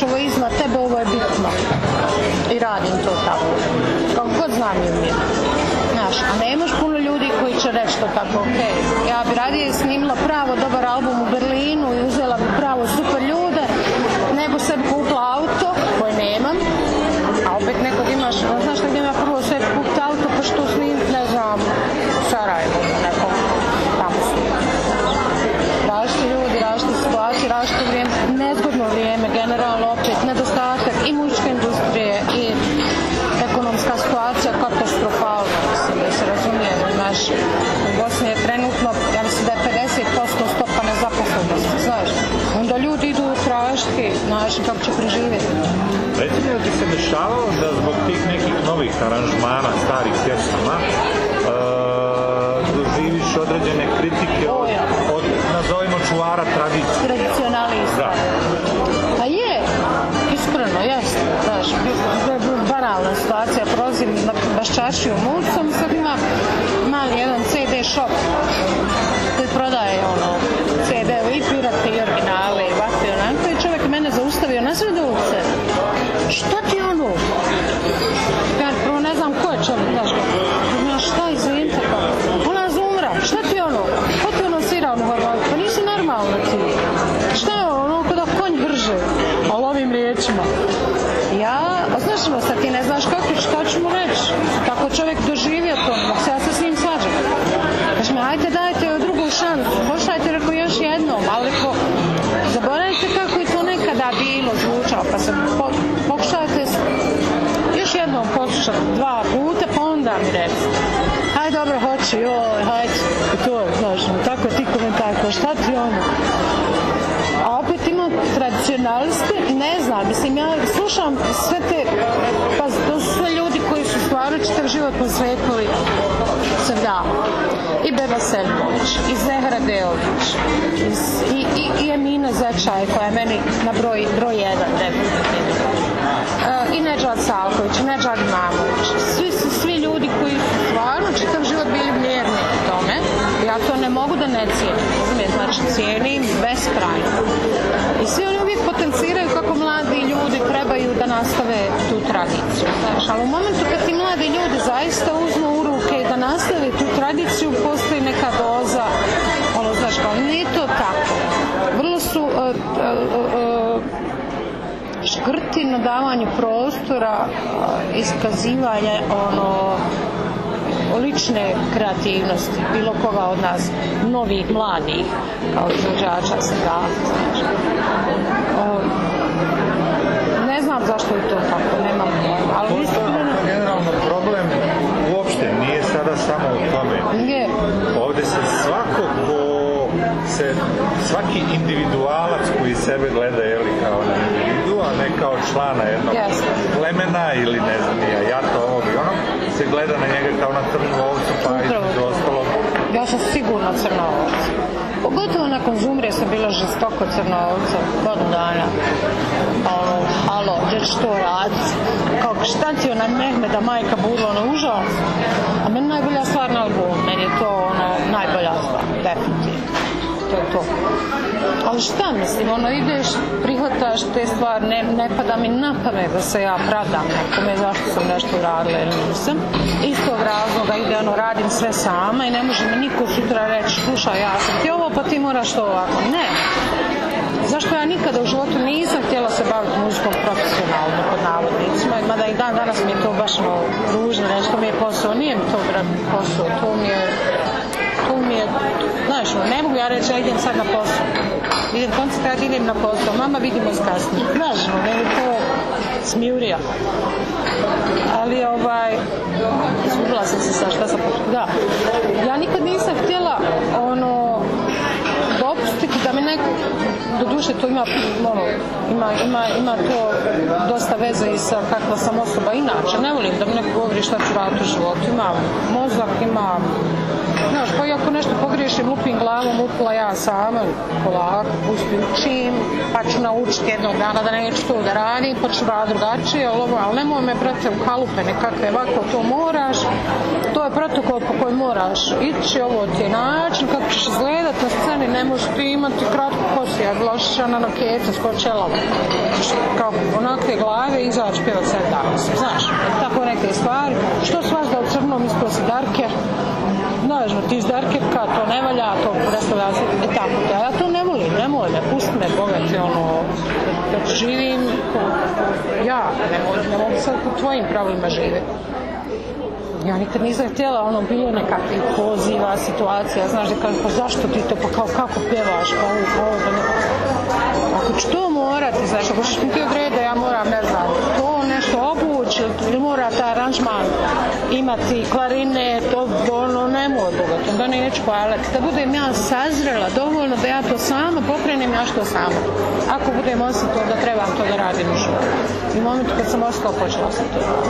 Speaker 5: znaš ovo je iznad tebe, ovo je bitno. I radim to tako. Kako god znam im je. Znaš, a nemaš puno ljudi koji će reći to tako, ok. Ja bi radije snimila pravo dobar album
Speaker 8: dešavalo da zbog tih nekih novih aranžmana, starih pjesama, e, doživiš određene kritike od, od nazovimo čuvara tradicije?
Speaker 5: Tradicionalista. Pa je, iskreno, jeste. Je banalna situacija. Prolazim na Baščašiju mucom, sad ima mali jedan CD shop koji prodaje ono CD i pirate tradicionaliste, ne znam, mislim, ja slušam sve te, pa to su sve ljudi koji su stvarno čitav život posvetili Srda. I Beba Selmović, i Zehra Deović, i, i, i, Emina Zečaj, koja je meni na broj, broj jedan. E, I Nedžad Salković, i Nedžad Mamović. Svi su svi ljudi koji su stvarno čitav život bili vjerni tome. Ja to ne mogu da ne cijenim. Znači, cijenim beskrajno. I svi oni potenciraju kako mladi ljudi trebaju da nastave tu tradiciju. Znaš, ali u momentu kad ti mladi ljudi zaista uzmu u ruke da nastave tu tradiciju, postoji neka doza, ono, znaš, kao, nije to tako. Vrlo su e, e, e, škrti na davanju prostora, a, iskazivanje ono lične kreativnosti bilo koga od nas, novih, mladih, kao izvođača se da. Ne znam zašto je to tako, nemam pojma, ali
Speaker 8: To je generalno problem uopšte, nije sada samo u tome.
Speaker 5: Je.
Speaker 8: Ovde se svako ko se, svaki individualac koji sebe gleda jeli, kao na individu, ne kao člana jednog
Speaker 5: Jeste.
Speaker 8: plemena ili ne znam, ja, ja to ovog i onog, se gleda na njega kao na crnu ovcu, pa između ostalog.
Speaker 5: Ja sam sigurno crnovca. Pogotovo nakon Zumrije sam bila žestoko crnovca, godinu dana. Ono, halo, gdje ćeš to raditi? Kao, šta ti ona Mehmeda, majka Budla, ono, užas. A meni najbolja stvar na albumu, meni je to ono, najbolja stvar, definitivno. To je to. Ali šta mislim, ono ideš, prihvataš te stvari, ne, ne pada mi na pamet da se ja pravdam nekome zašto sam nešto uradila ili nisam. Iz tog razloga ide ono, radim sve sama i ne može mi niko sutra reći, slušaj, ja sam ti ovo, pa ti moraš to ovako. Ne. Zašto ja nikada u životu nisam htjela se baviti muzikom profesionalno, pod navodnicima, mada i dan danas mi je to baš ono, ružno, nešto mi je posao, nije mi to posao, to mi je, znaš, ne mogu ja reći, ja idem sad na posao. Idem koncentrat, idem na posao. Mama, vidimo se kasnije. Znaš, no, meni je to smijurija. Ali, ovaj, izgubila sam se sa šta sam, da. Ja nikad nisam htjela, ono, da mi neko, to ima, ono, ima, ima, ima to dosta veze i sa kakva sam osoba inače. Ne volim da mi neko govori šta ću raditi u životu. Imam mozak, imam Znaš, pa ako nešto pogriješim, lupim glavom, lupila ja sama, polako, pustim učim, pa ću naučiti jednog dana da neću to da radim, pa ću raditi drugačije, ali, ovo, ali nemoj me, brate, u kalupe nekakve, ovako to moraš, to je protokol po kojem moraš ići, ovo ti je način, kako ćeš izgledat na sceni, ne možeš ti imati kratku kosu, ja bila ošišana na keca s kočelama, ćeš kao onakve glave izaći pjevat sve dan, znaš, tako neke stvari, što s vas da u crnom ispod si darker, znaš, no, ti iz Darkepka, to ne valja, to predstavlja se i tako to. A ja to ne volim, nemoj me, pusti me, Boga ti, ono, da, da živim ja, ne mogu, ne mogu sad po tvojim pravilima živjeti. Ja nikad nisam htjela, ono, bilo nekakvih poziva, situacija, znaš, da kažem, pa zašto ti to, pa kao, kako pjevaš, pa ovo, ovo, pa ne... Ako ću to morati, znaš, ako ćeš mi ti odrediti da ja moram, ne znam, to nešto obući, ili mora taj aranžman ima
Speaker 9: imati klarinet, to, ono, ne moj bogat, onda neću hvalati. Da budem ja sazrela dovoljno da ja to sama pokrenem, ja što sama. Ako budem osjetiti to da trebam to da radim u životu. I u momentu kad sam ostala, počela sam to.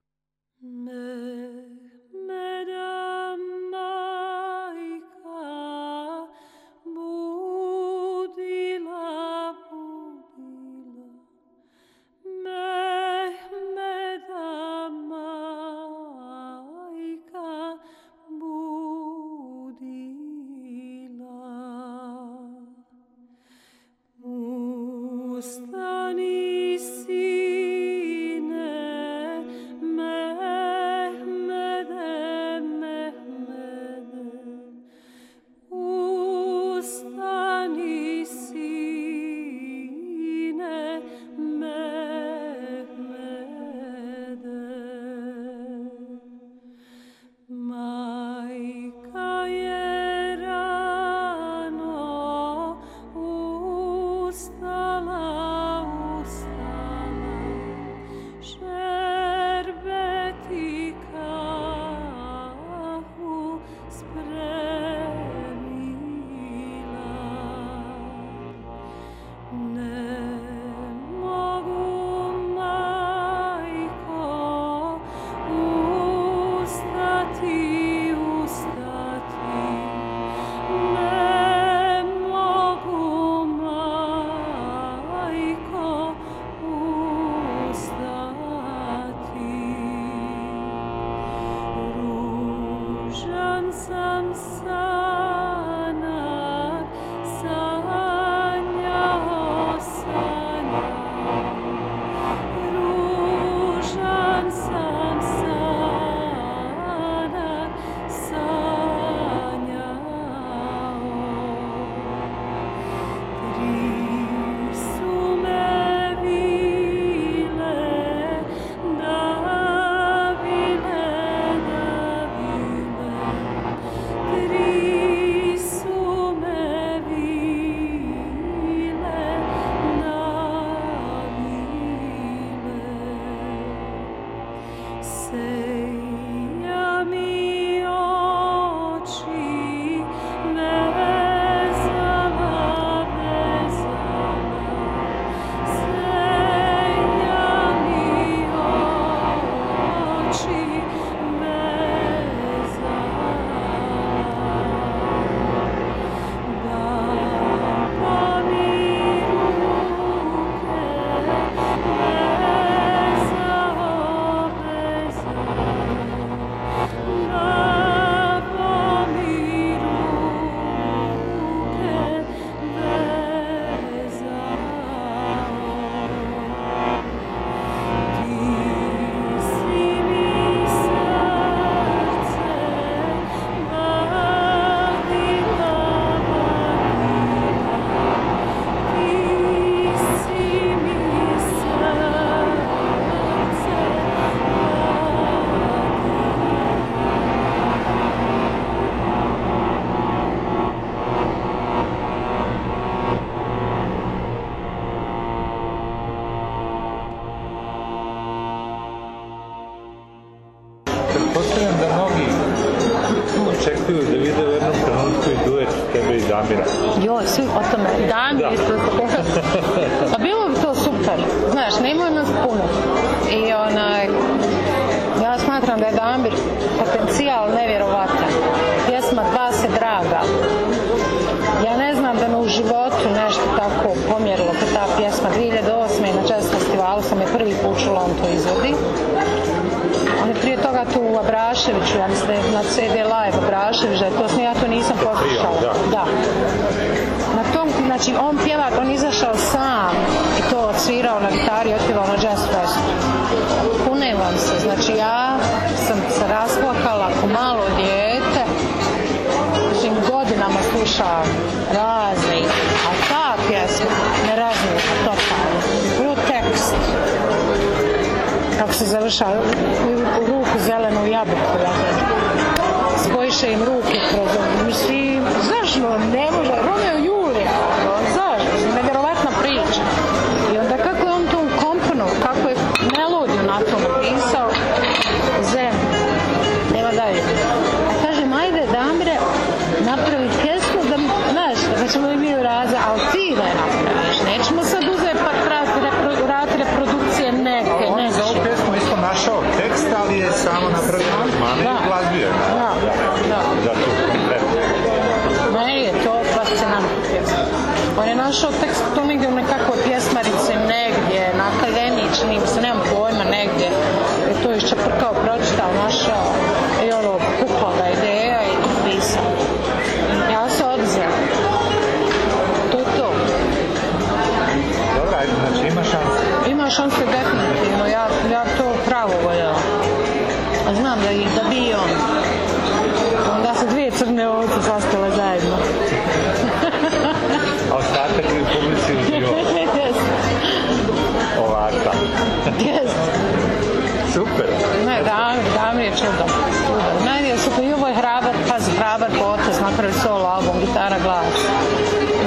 Speaker 5: Čudan. čudan. Meni je super. I ovo je hrabar, pazi, hrabar potez, napravi solo album, gitara, glas.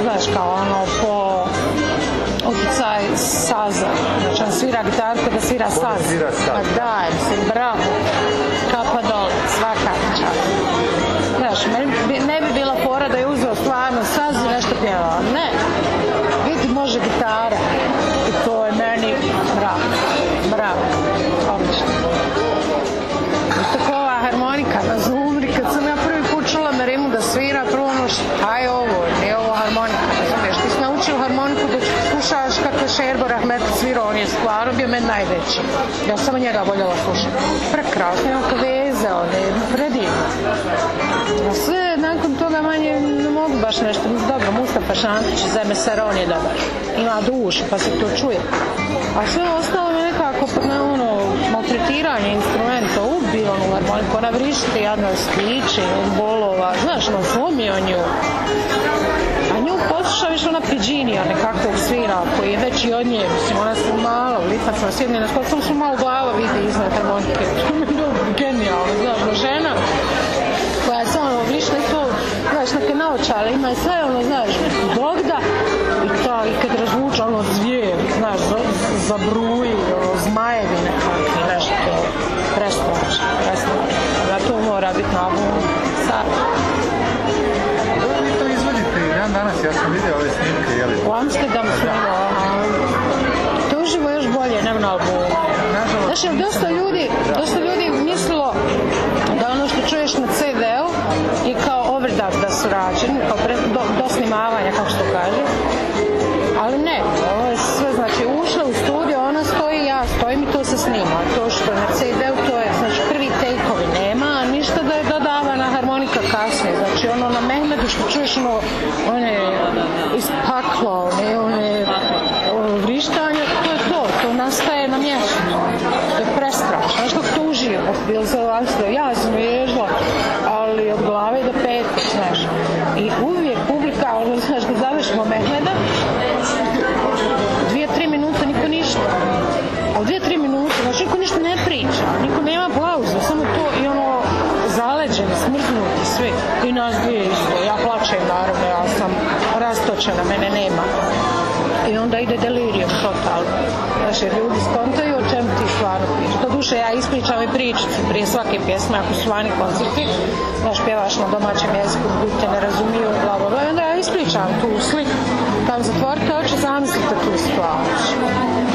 Speaker 5: Znaš, kao ono po utjecaj saza. Znači, on svira gitaru kada svira
Speaker 8: Ko da
Speaker 5: saz.
Speaker 8: svira saz.
Speaker 5: Pa daj, mislim, bravo. Meni najveći. Ja sam njega voljela slušati. Prekrasno, on je predivno. A sve nakon toga manje ne mogu baš nešto. Dobro, Mustafa Šantić iz MSR, on je dobar. Ima dušu, pa se to čuje. A sve ostalo je nekako ne, ono, maltretiranje instrumenta, ubi onu harmoniku, ona vrišti jadno stiči od bolova, znaš, no slomi on nju. Posluša više ona Pidžinija nekako svira, koji je veći od nje, mislim, ona su malo, lipac na sjedne, samo su malo glava vidi iznad harmonike. Je (laughs) genijalno, znaš, žena koja je samo vrišla i to, znaš, neke naočale, ima i sve, ono, znaš, bogda i to, i kad razvuče, ono, zvijer, znaš, za- zabruji, ono, zmajevi nekakvi, nešto, prestrašno, prestrašno. Da to mora biti na albumu. Sad,
Speaker 8: dan danas, ja sam vidio ove snimke, jeli?
Speaker 5: u Amsterdamu su imali, aha. To uživo još bolje, nego na albumu. Znaš, jer dosta ljudi, dosta ljudi mislilo da ono što čuješ na CD-u je kao overdub da su rađeni, kao pre, do, do snimavanja, kako se to kaže. Ali ne, ovo je sve, znači, ušla u studio, ona stoji, ja stojim i to se snima. To što na CD-u, to je, znači, prvi take-ovi nema, a ništa da je dodavana harmonika kasnije. Znači, ono na Mehmedu što čuješ, ono, one iz pakla, ispričam i pričicu prije svake pjesme, ako su vani koncerti, znaš, pjevaš na domaćem jeziku, ljudi te ne razumiju, bla, bla, bla, onda ja ispričam tu sliku. Tam zatvorite oči, zamislite tu situaciju.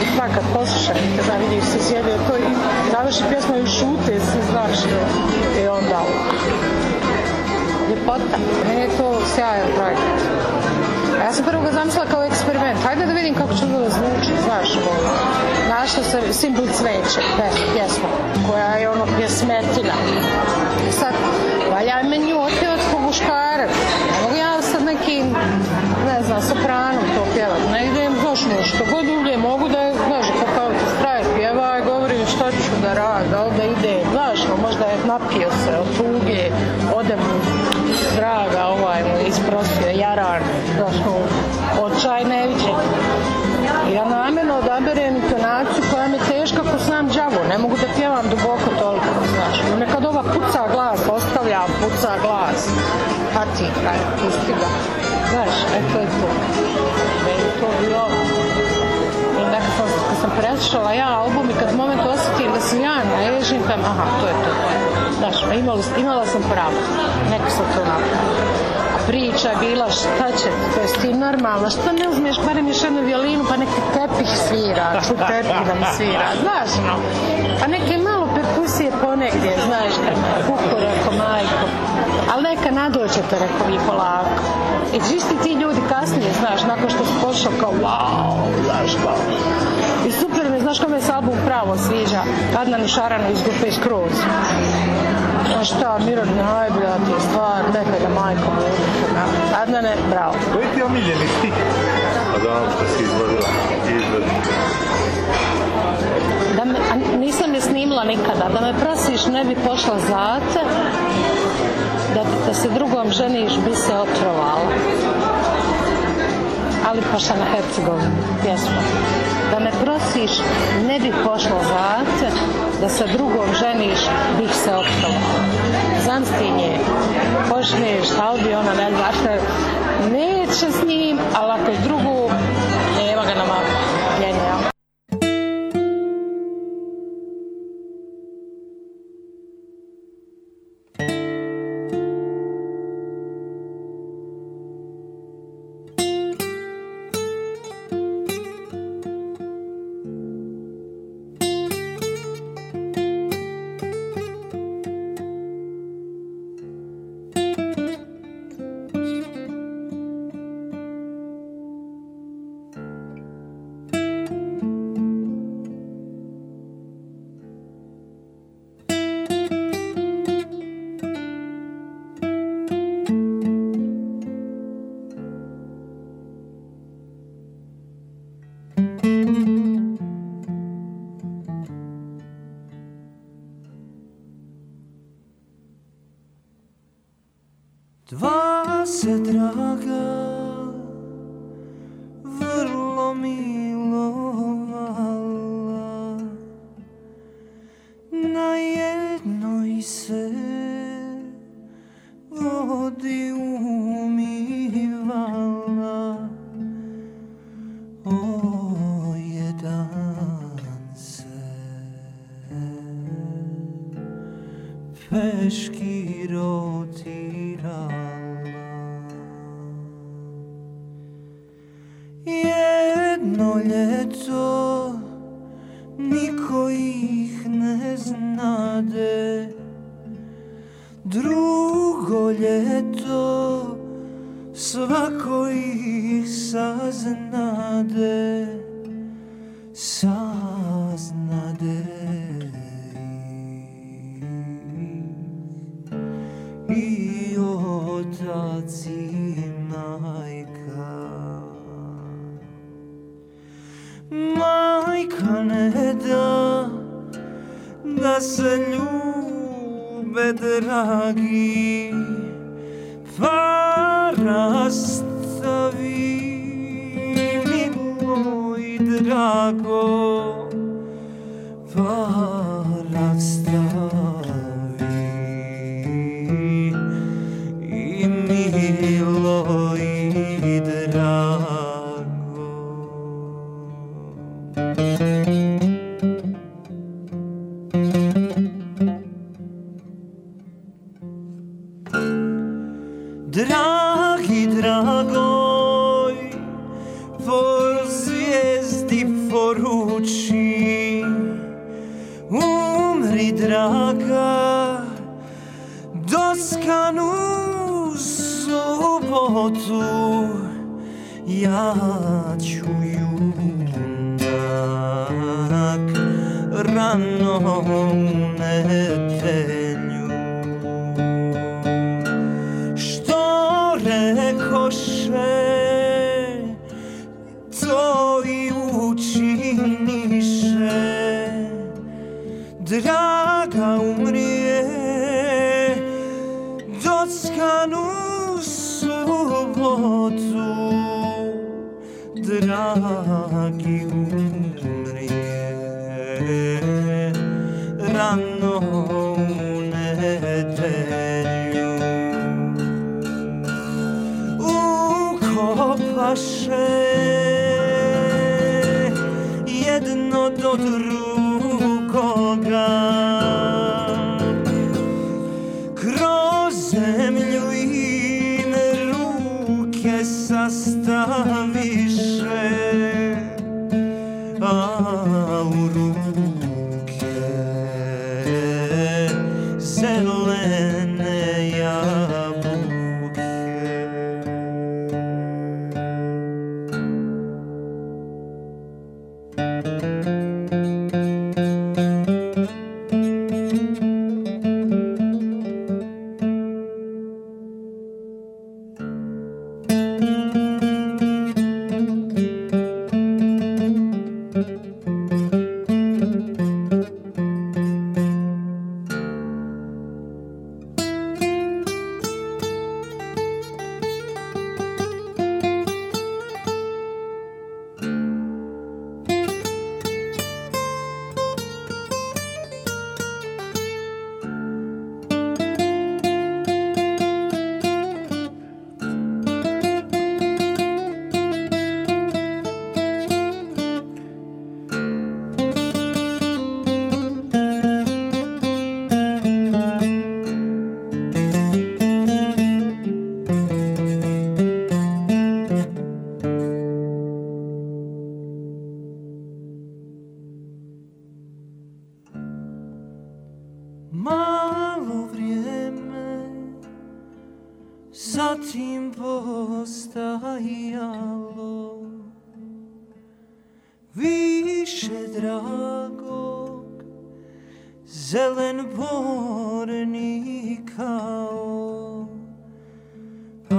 Speaker 5: I fakat, poslušajte, da vidiš se sjede, to i završi pjesma i šute, se znaš, i onda ljepota. Meni je to sjajan projekt. Ja sam prvo ga zamislila kao eksperiment. Hajde da vidim kako će da zvuči, znaš, ono. Našla se Simbol cveće, pjesma, koja je ono pjesmetina. Sad, valja meni nju otpjevat po muškarac. Ne mogu ja sad nekim, ne znam, sopranom to pjevat. Ne idem, znaš, no, što god ulje mogu da je, znaš, kao straje pjeva i govori šta ću da radi, da li da ide, znaš, no, možda je napio se od tuge, ode draga ovaj mu isprosio, jaran, znaš, no, očaj. Ja namjerno odaberem intonaciju koja mi je teška ko sam đavo, ne mogu da pjevam duboko toliko, znaš. Nekad ova puca glas, ostavlja puca glas, pati, kaj, pusti ga. Znaš, e to je to. Meni to bilo. Sam, preslušala ja album i kad moment osjetim da sam ja naježim, pa aha, to je to. Znaš, imala, imala sam pravo. Neka sam to napravila. Priča je bila šta će, to jest ti normalno, što ne uzmeš barem još jednu violinu pa neki tepih svira, ču tepih da mi svira, znaš no. Pa neke perkusije ponegdje, znaš, me kuku reko majko. Ali neka nadođete, rekao mi polako. I isti ti ljudi kasnije, znaš, nakon što su počeo kao wow, znaš, kao. I super mi, znaš kome se album pravo sviđa? Adnan Šarano iz grupe Skroz. A šta, Miro, najbolja ti je stvar, nekaj da majko mu Adnane, bravo.
Speaker 8: Koji ti je omiljeni stih? Od onog što si izvodila i izvodila?
Speaker 5: Da me, a nisam je snimila nikada, da me prosiš ne bi pošla zate, da, da se drugom ženiš bi se otrovala. Ali paša na Hercegovini, pjesma. Da me prosiš ne bi pošla zate, da se drugom ženiš bih se otrovala. Znam s ti nje, počneš, šta bi ona ne znaš, neće s njim, ali ako je drugu,
Speaker 2: Majka ne da da se ljube dragi pa rastavi mi moj drago pa
Speaker 5: Zelen borni kao A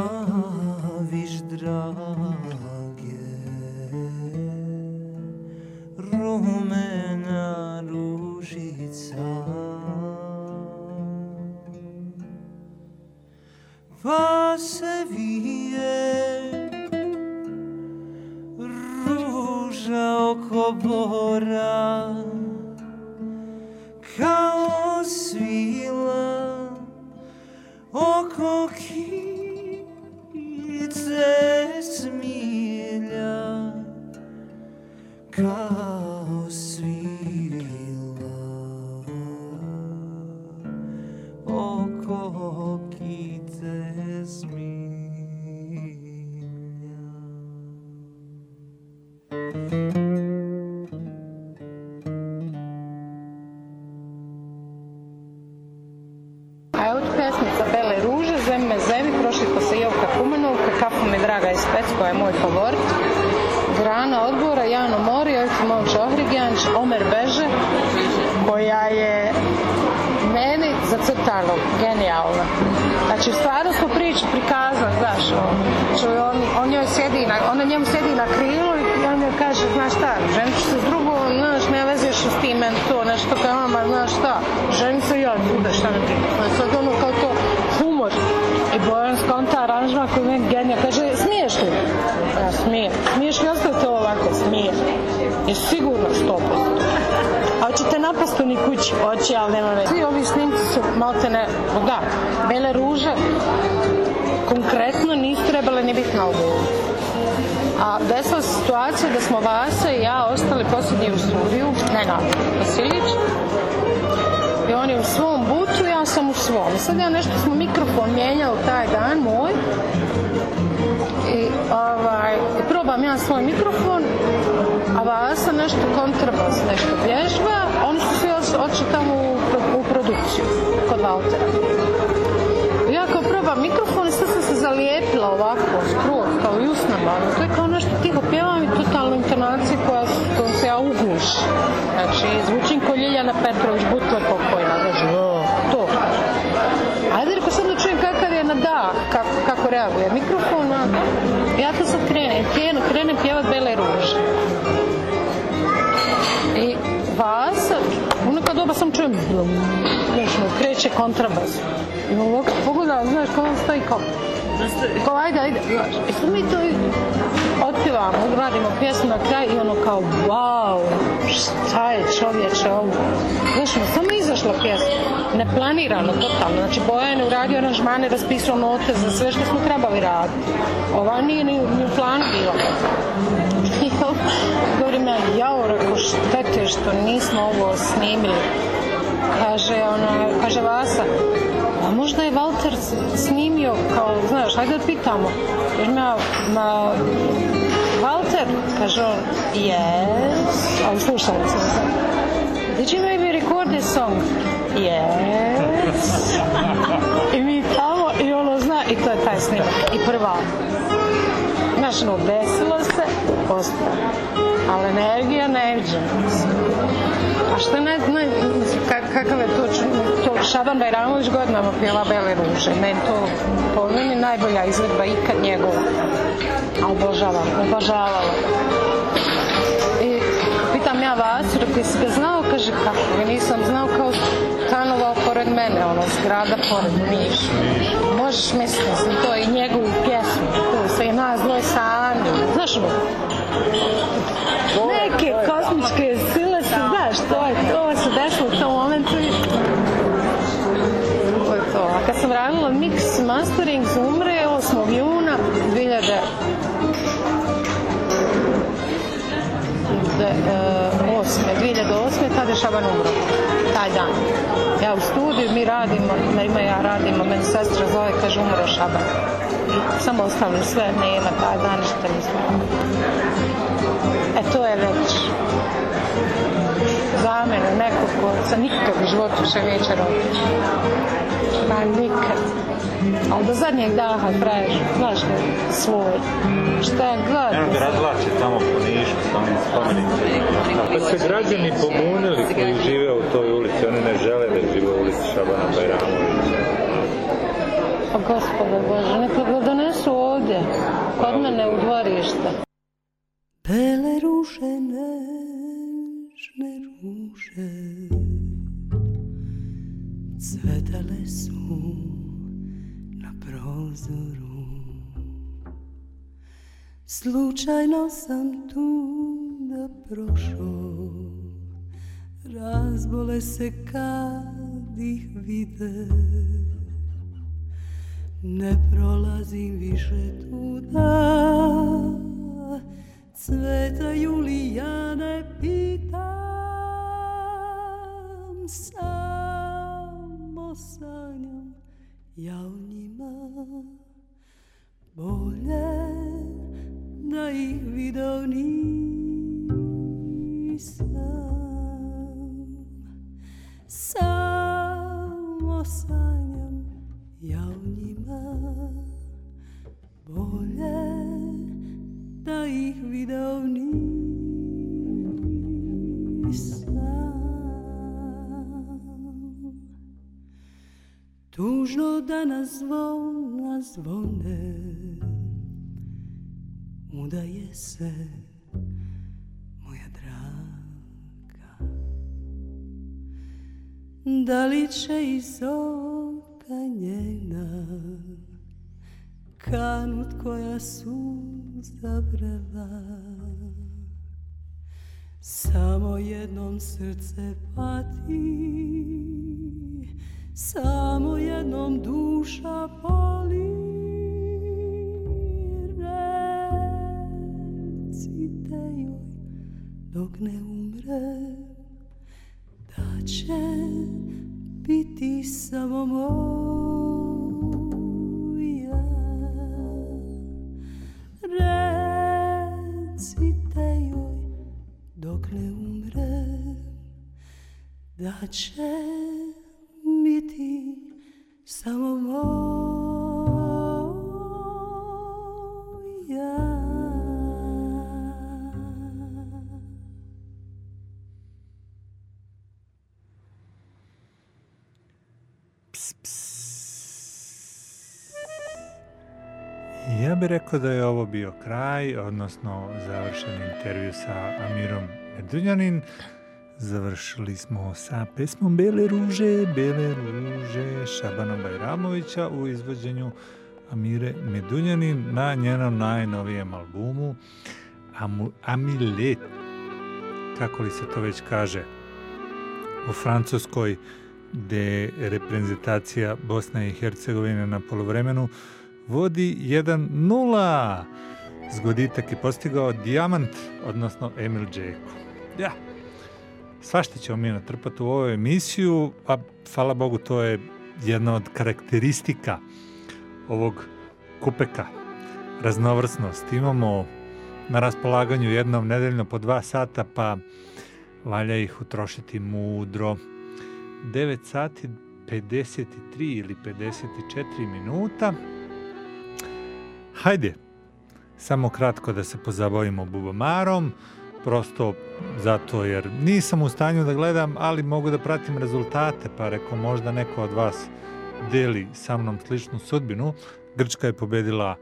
Speaker 10: raspisao note za sve što smo trebali raditi. Ova nije ni, ni u planu bila. (laughs)
Speaker 5: Govorim ja, jao, reko, štete što nismo ovo snimili. Kaže, ona, kaže Vasa, a možda je Walter s- snimio kao, znaš, hajde da pitamo. Kažem ja, ma, Walter, kaže on, yes, a u slušalicu. Did you maybe record this song? Yes. (laughs) taj. I prva. Znaš, no, desilo se, ostalo. Ali energija ne iđe. A šta ne, ne mislim, ka- kakav je to, to Šaban Bajramović godinama pjeva Bele ruže. Meni to po meni najbolja izvedba ikad njegova. A obožavam, obožavala. I pitam ja Vasu, rekao, jesi ga znao? Kaže, kako ga nisam znao, kao stanovao pored mene, ono, zgrada pored Niš. Možeš misliti, sam to i njegovu pjesmu, tu se i nas dvoje sami, znaš ono, neke kosmičke sile su, znaš, to je, to se desilo u tom momentu i to je to. A kad sam radila mix mastering umre 8. juna 2000 2008. 2008. tad je Šaban umro. Taj dan. Ja u studiju, mi radimo, Marima i ja radimo, meni sestra zove, kaže umro Šaban. I samo ostavili sve, nema taj dan, ništa nismo. E to je već za mene neko ko se nikad u životu še neće roditi. Pa nikad. Ali do zadnjeg daha traješ, znaš li, svoj. Šta god.
Speaker 8: Evo ga razlače tamo po Nišu sa onim spomenicima. Pa se građani pobunili koji žive u toj ulici, oni ne žele da žive u ulici Šabana Bajramovića.
Speaker 5: Pa gospode Bože, neka ga donesu ovdje, kod mene u dvorište.
Speaker 7: Bele ruže, nežne ruže Cvetale su na prozoru Slučajno sam tu da prošao Razbole se kad ih vide. Ne prolazim više tuda. Cvetaju li ja ne pitam. Samo sanjam ja o njima. Bolje da ih video nisam Samo sanjam ja o njima. Bolje da ih video nisam. Tužno da nas zvona zvone Udaje se Da li će iz oka njena kanut koja su zavrela Samo jednom srce pati Samo jednom duša pali Recite joj dok ne umre Da će biti samo moja. Recite joj dok ne umre Da će biti samo moja
Speaker 1: Ja bih rekao da je ovo bio kraj, odnosno završen intervju sa Amirom Medunjanin. Završili smo sa pesmom Bele ruže, Bele ruže Šabana Bajramovića u izvođenju Amire Medunjanin na njenom najnovijem albumu Amu, Amilet, kako li se to već kaže, u Francuskoj gde reprezentacija Bosne i Hercegovine na polovremenu vodi 1-0. zgoditak i postigao dijamant, odnosno Emil Džeko. Ja, svašta ćemo mi natrpati u ovu emisiju, a hvala Bogu to je jedna od karakteristika ovog kupeka, raznovrsnost. Imamo na raspolaganju jednom nedeljno po dva sata, pa valja ih utrošiti mudro. 9 sati 53 ili 54 minuta. Hajde, samo kratko da se pozabavimo Bubamarom, prosto zato jer nisam u stanju da gledam, ali mogu da pratim rezultate, pa reko možda neko od vas deli sa mnom sličnu sudbinu. Grčka je pobedila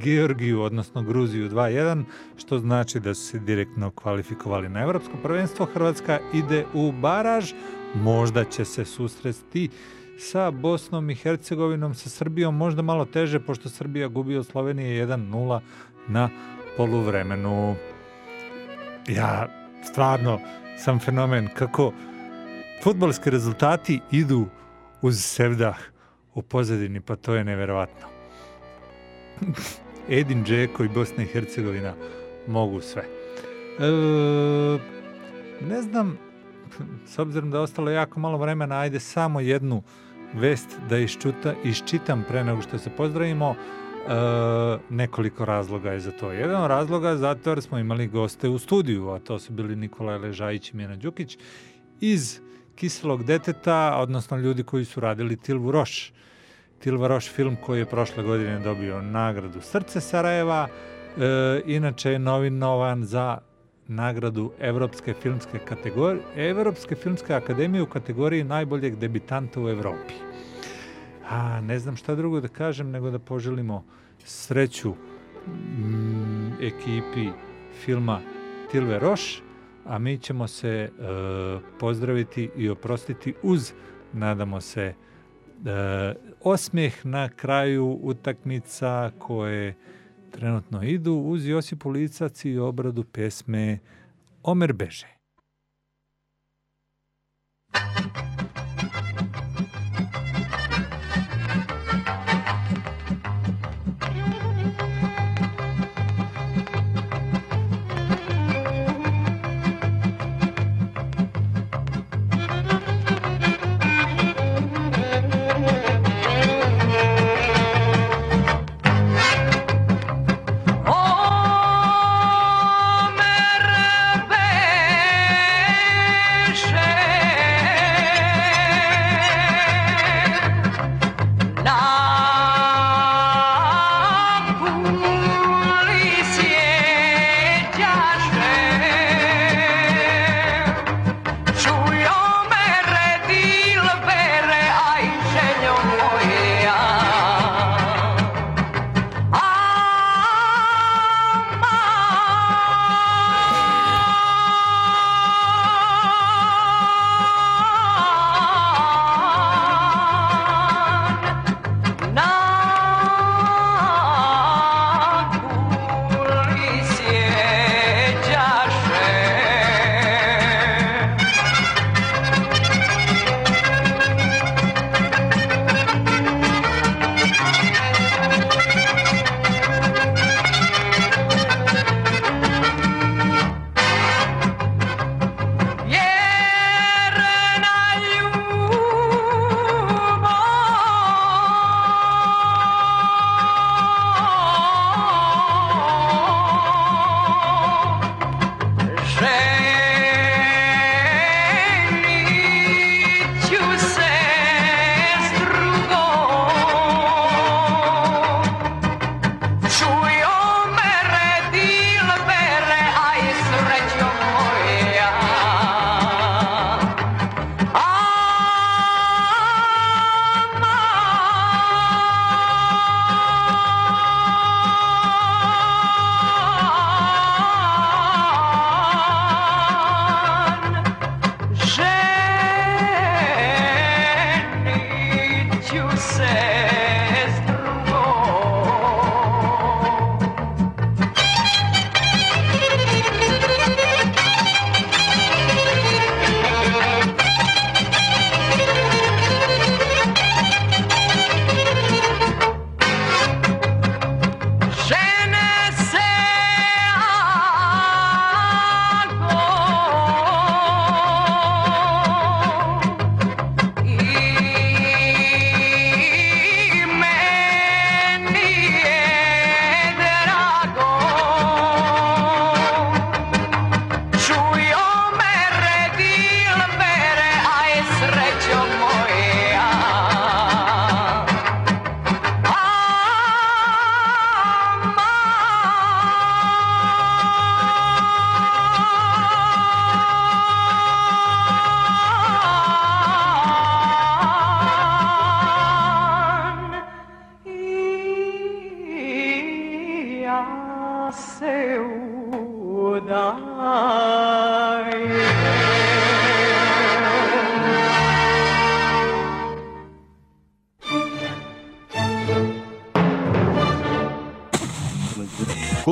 Speaker 1: Georgiju, odnosno Gruziju 2-1, što znači da su se direktno kvalifikovali na Evropsko prvenstvo. Hrvatska ide u baraž, možda će se susresti sa Bosnom i Hercegovinom, sa Srbijom možda malo teže, pošto Srbija gubi od Slovenije 1-0 na poluvremenu. Ja stvarno sam fenomen kako futbolski rezultati idu uz sevdah u pozadini, pa to je neverovatno. (laughs) Edin Džeko i Bosna i Hercegovina mogu sve. E, ne znam, (laughs) s obzirom da je ostalo jako malo vremena, ajde samo jednu vest da iščuta, iščitam pre nego što se pozdravimo. E, nekoliko razloga je za to. Jedan od razloga zato jer smo imali goste u studiju, a to su bili Nikola Ležajić i Mijana Đukić iz Kiselog deteta, odnosno ljudi koji su radili Tilvu Roš. Tilva Roš film koji je prošle godine dobio nagradu Srce Sarajeva, e, inače je novinovan za nagradu Evropske filmske kategorije, Evropske filmske akademije u kategoriji najboljeg debitanta u Evropi. A ne znam šta drugo da kažem nego da poželimo sreću mm, ekipi filma Tilve Roš, a mi ćemo se e, pozdraviti i oprostiti uz, nadamo se, e, osmijeh na kraju utakmica koje trenutno idu uz Josipu Licac i obradu pesme Omer Beže.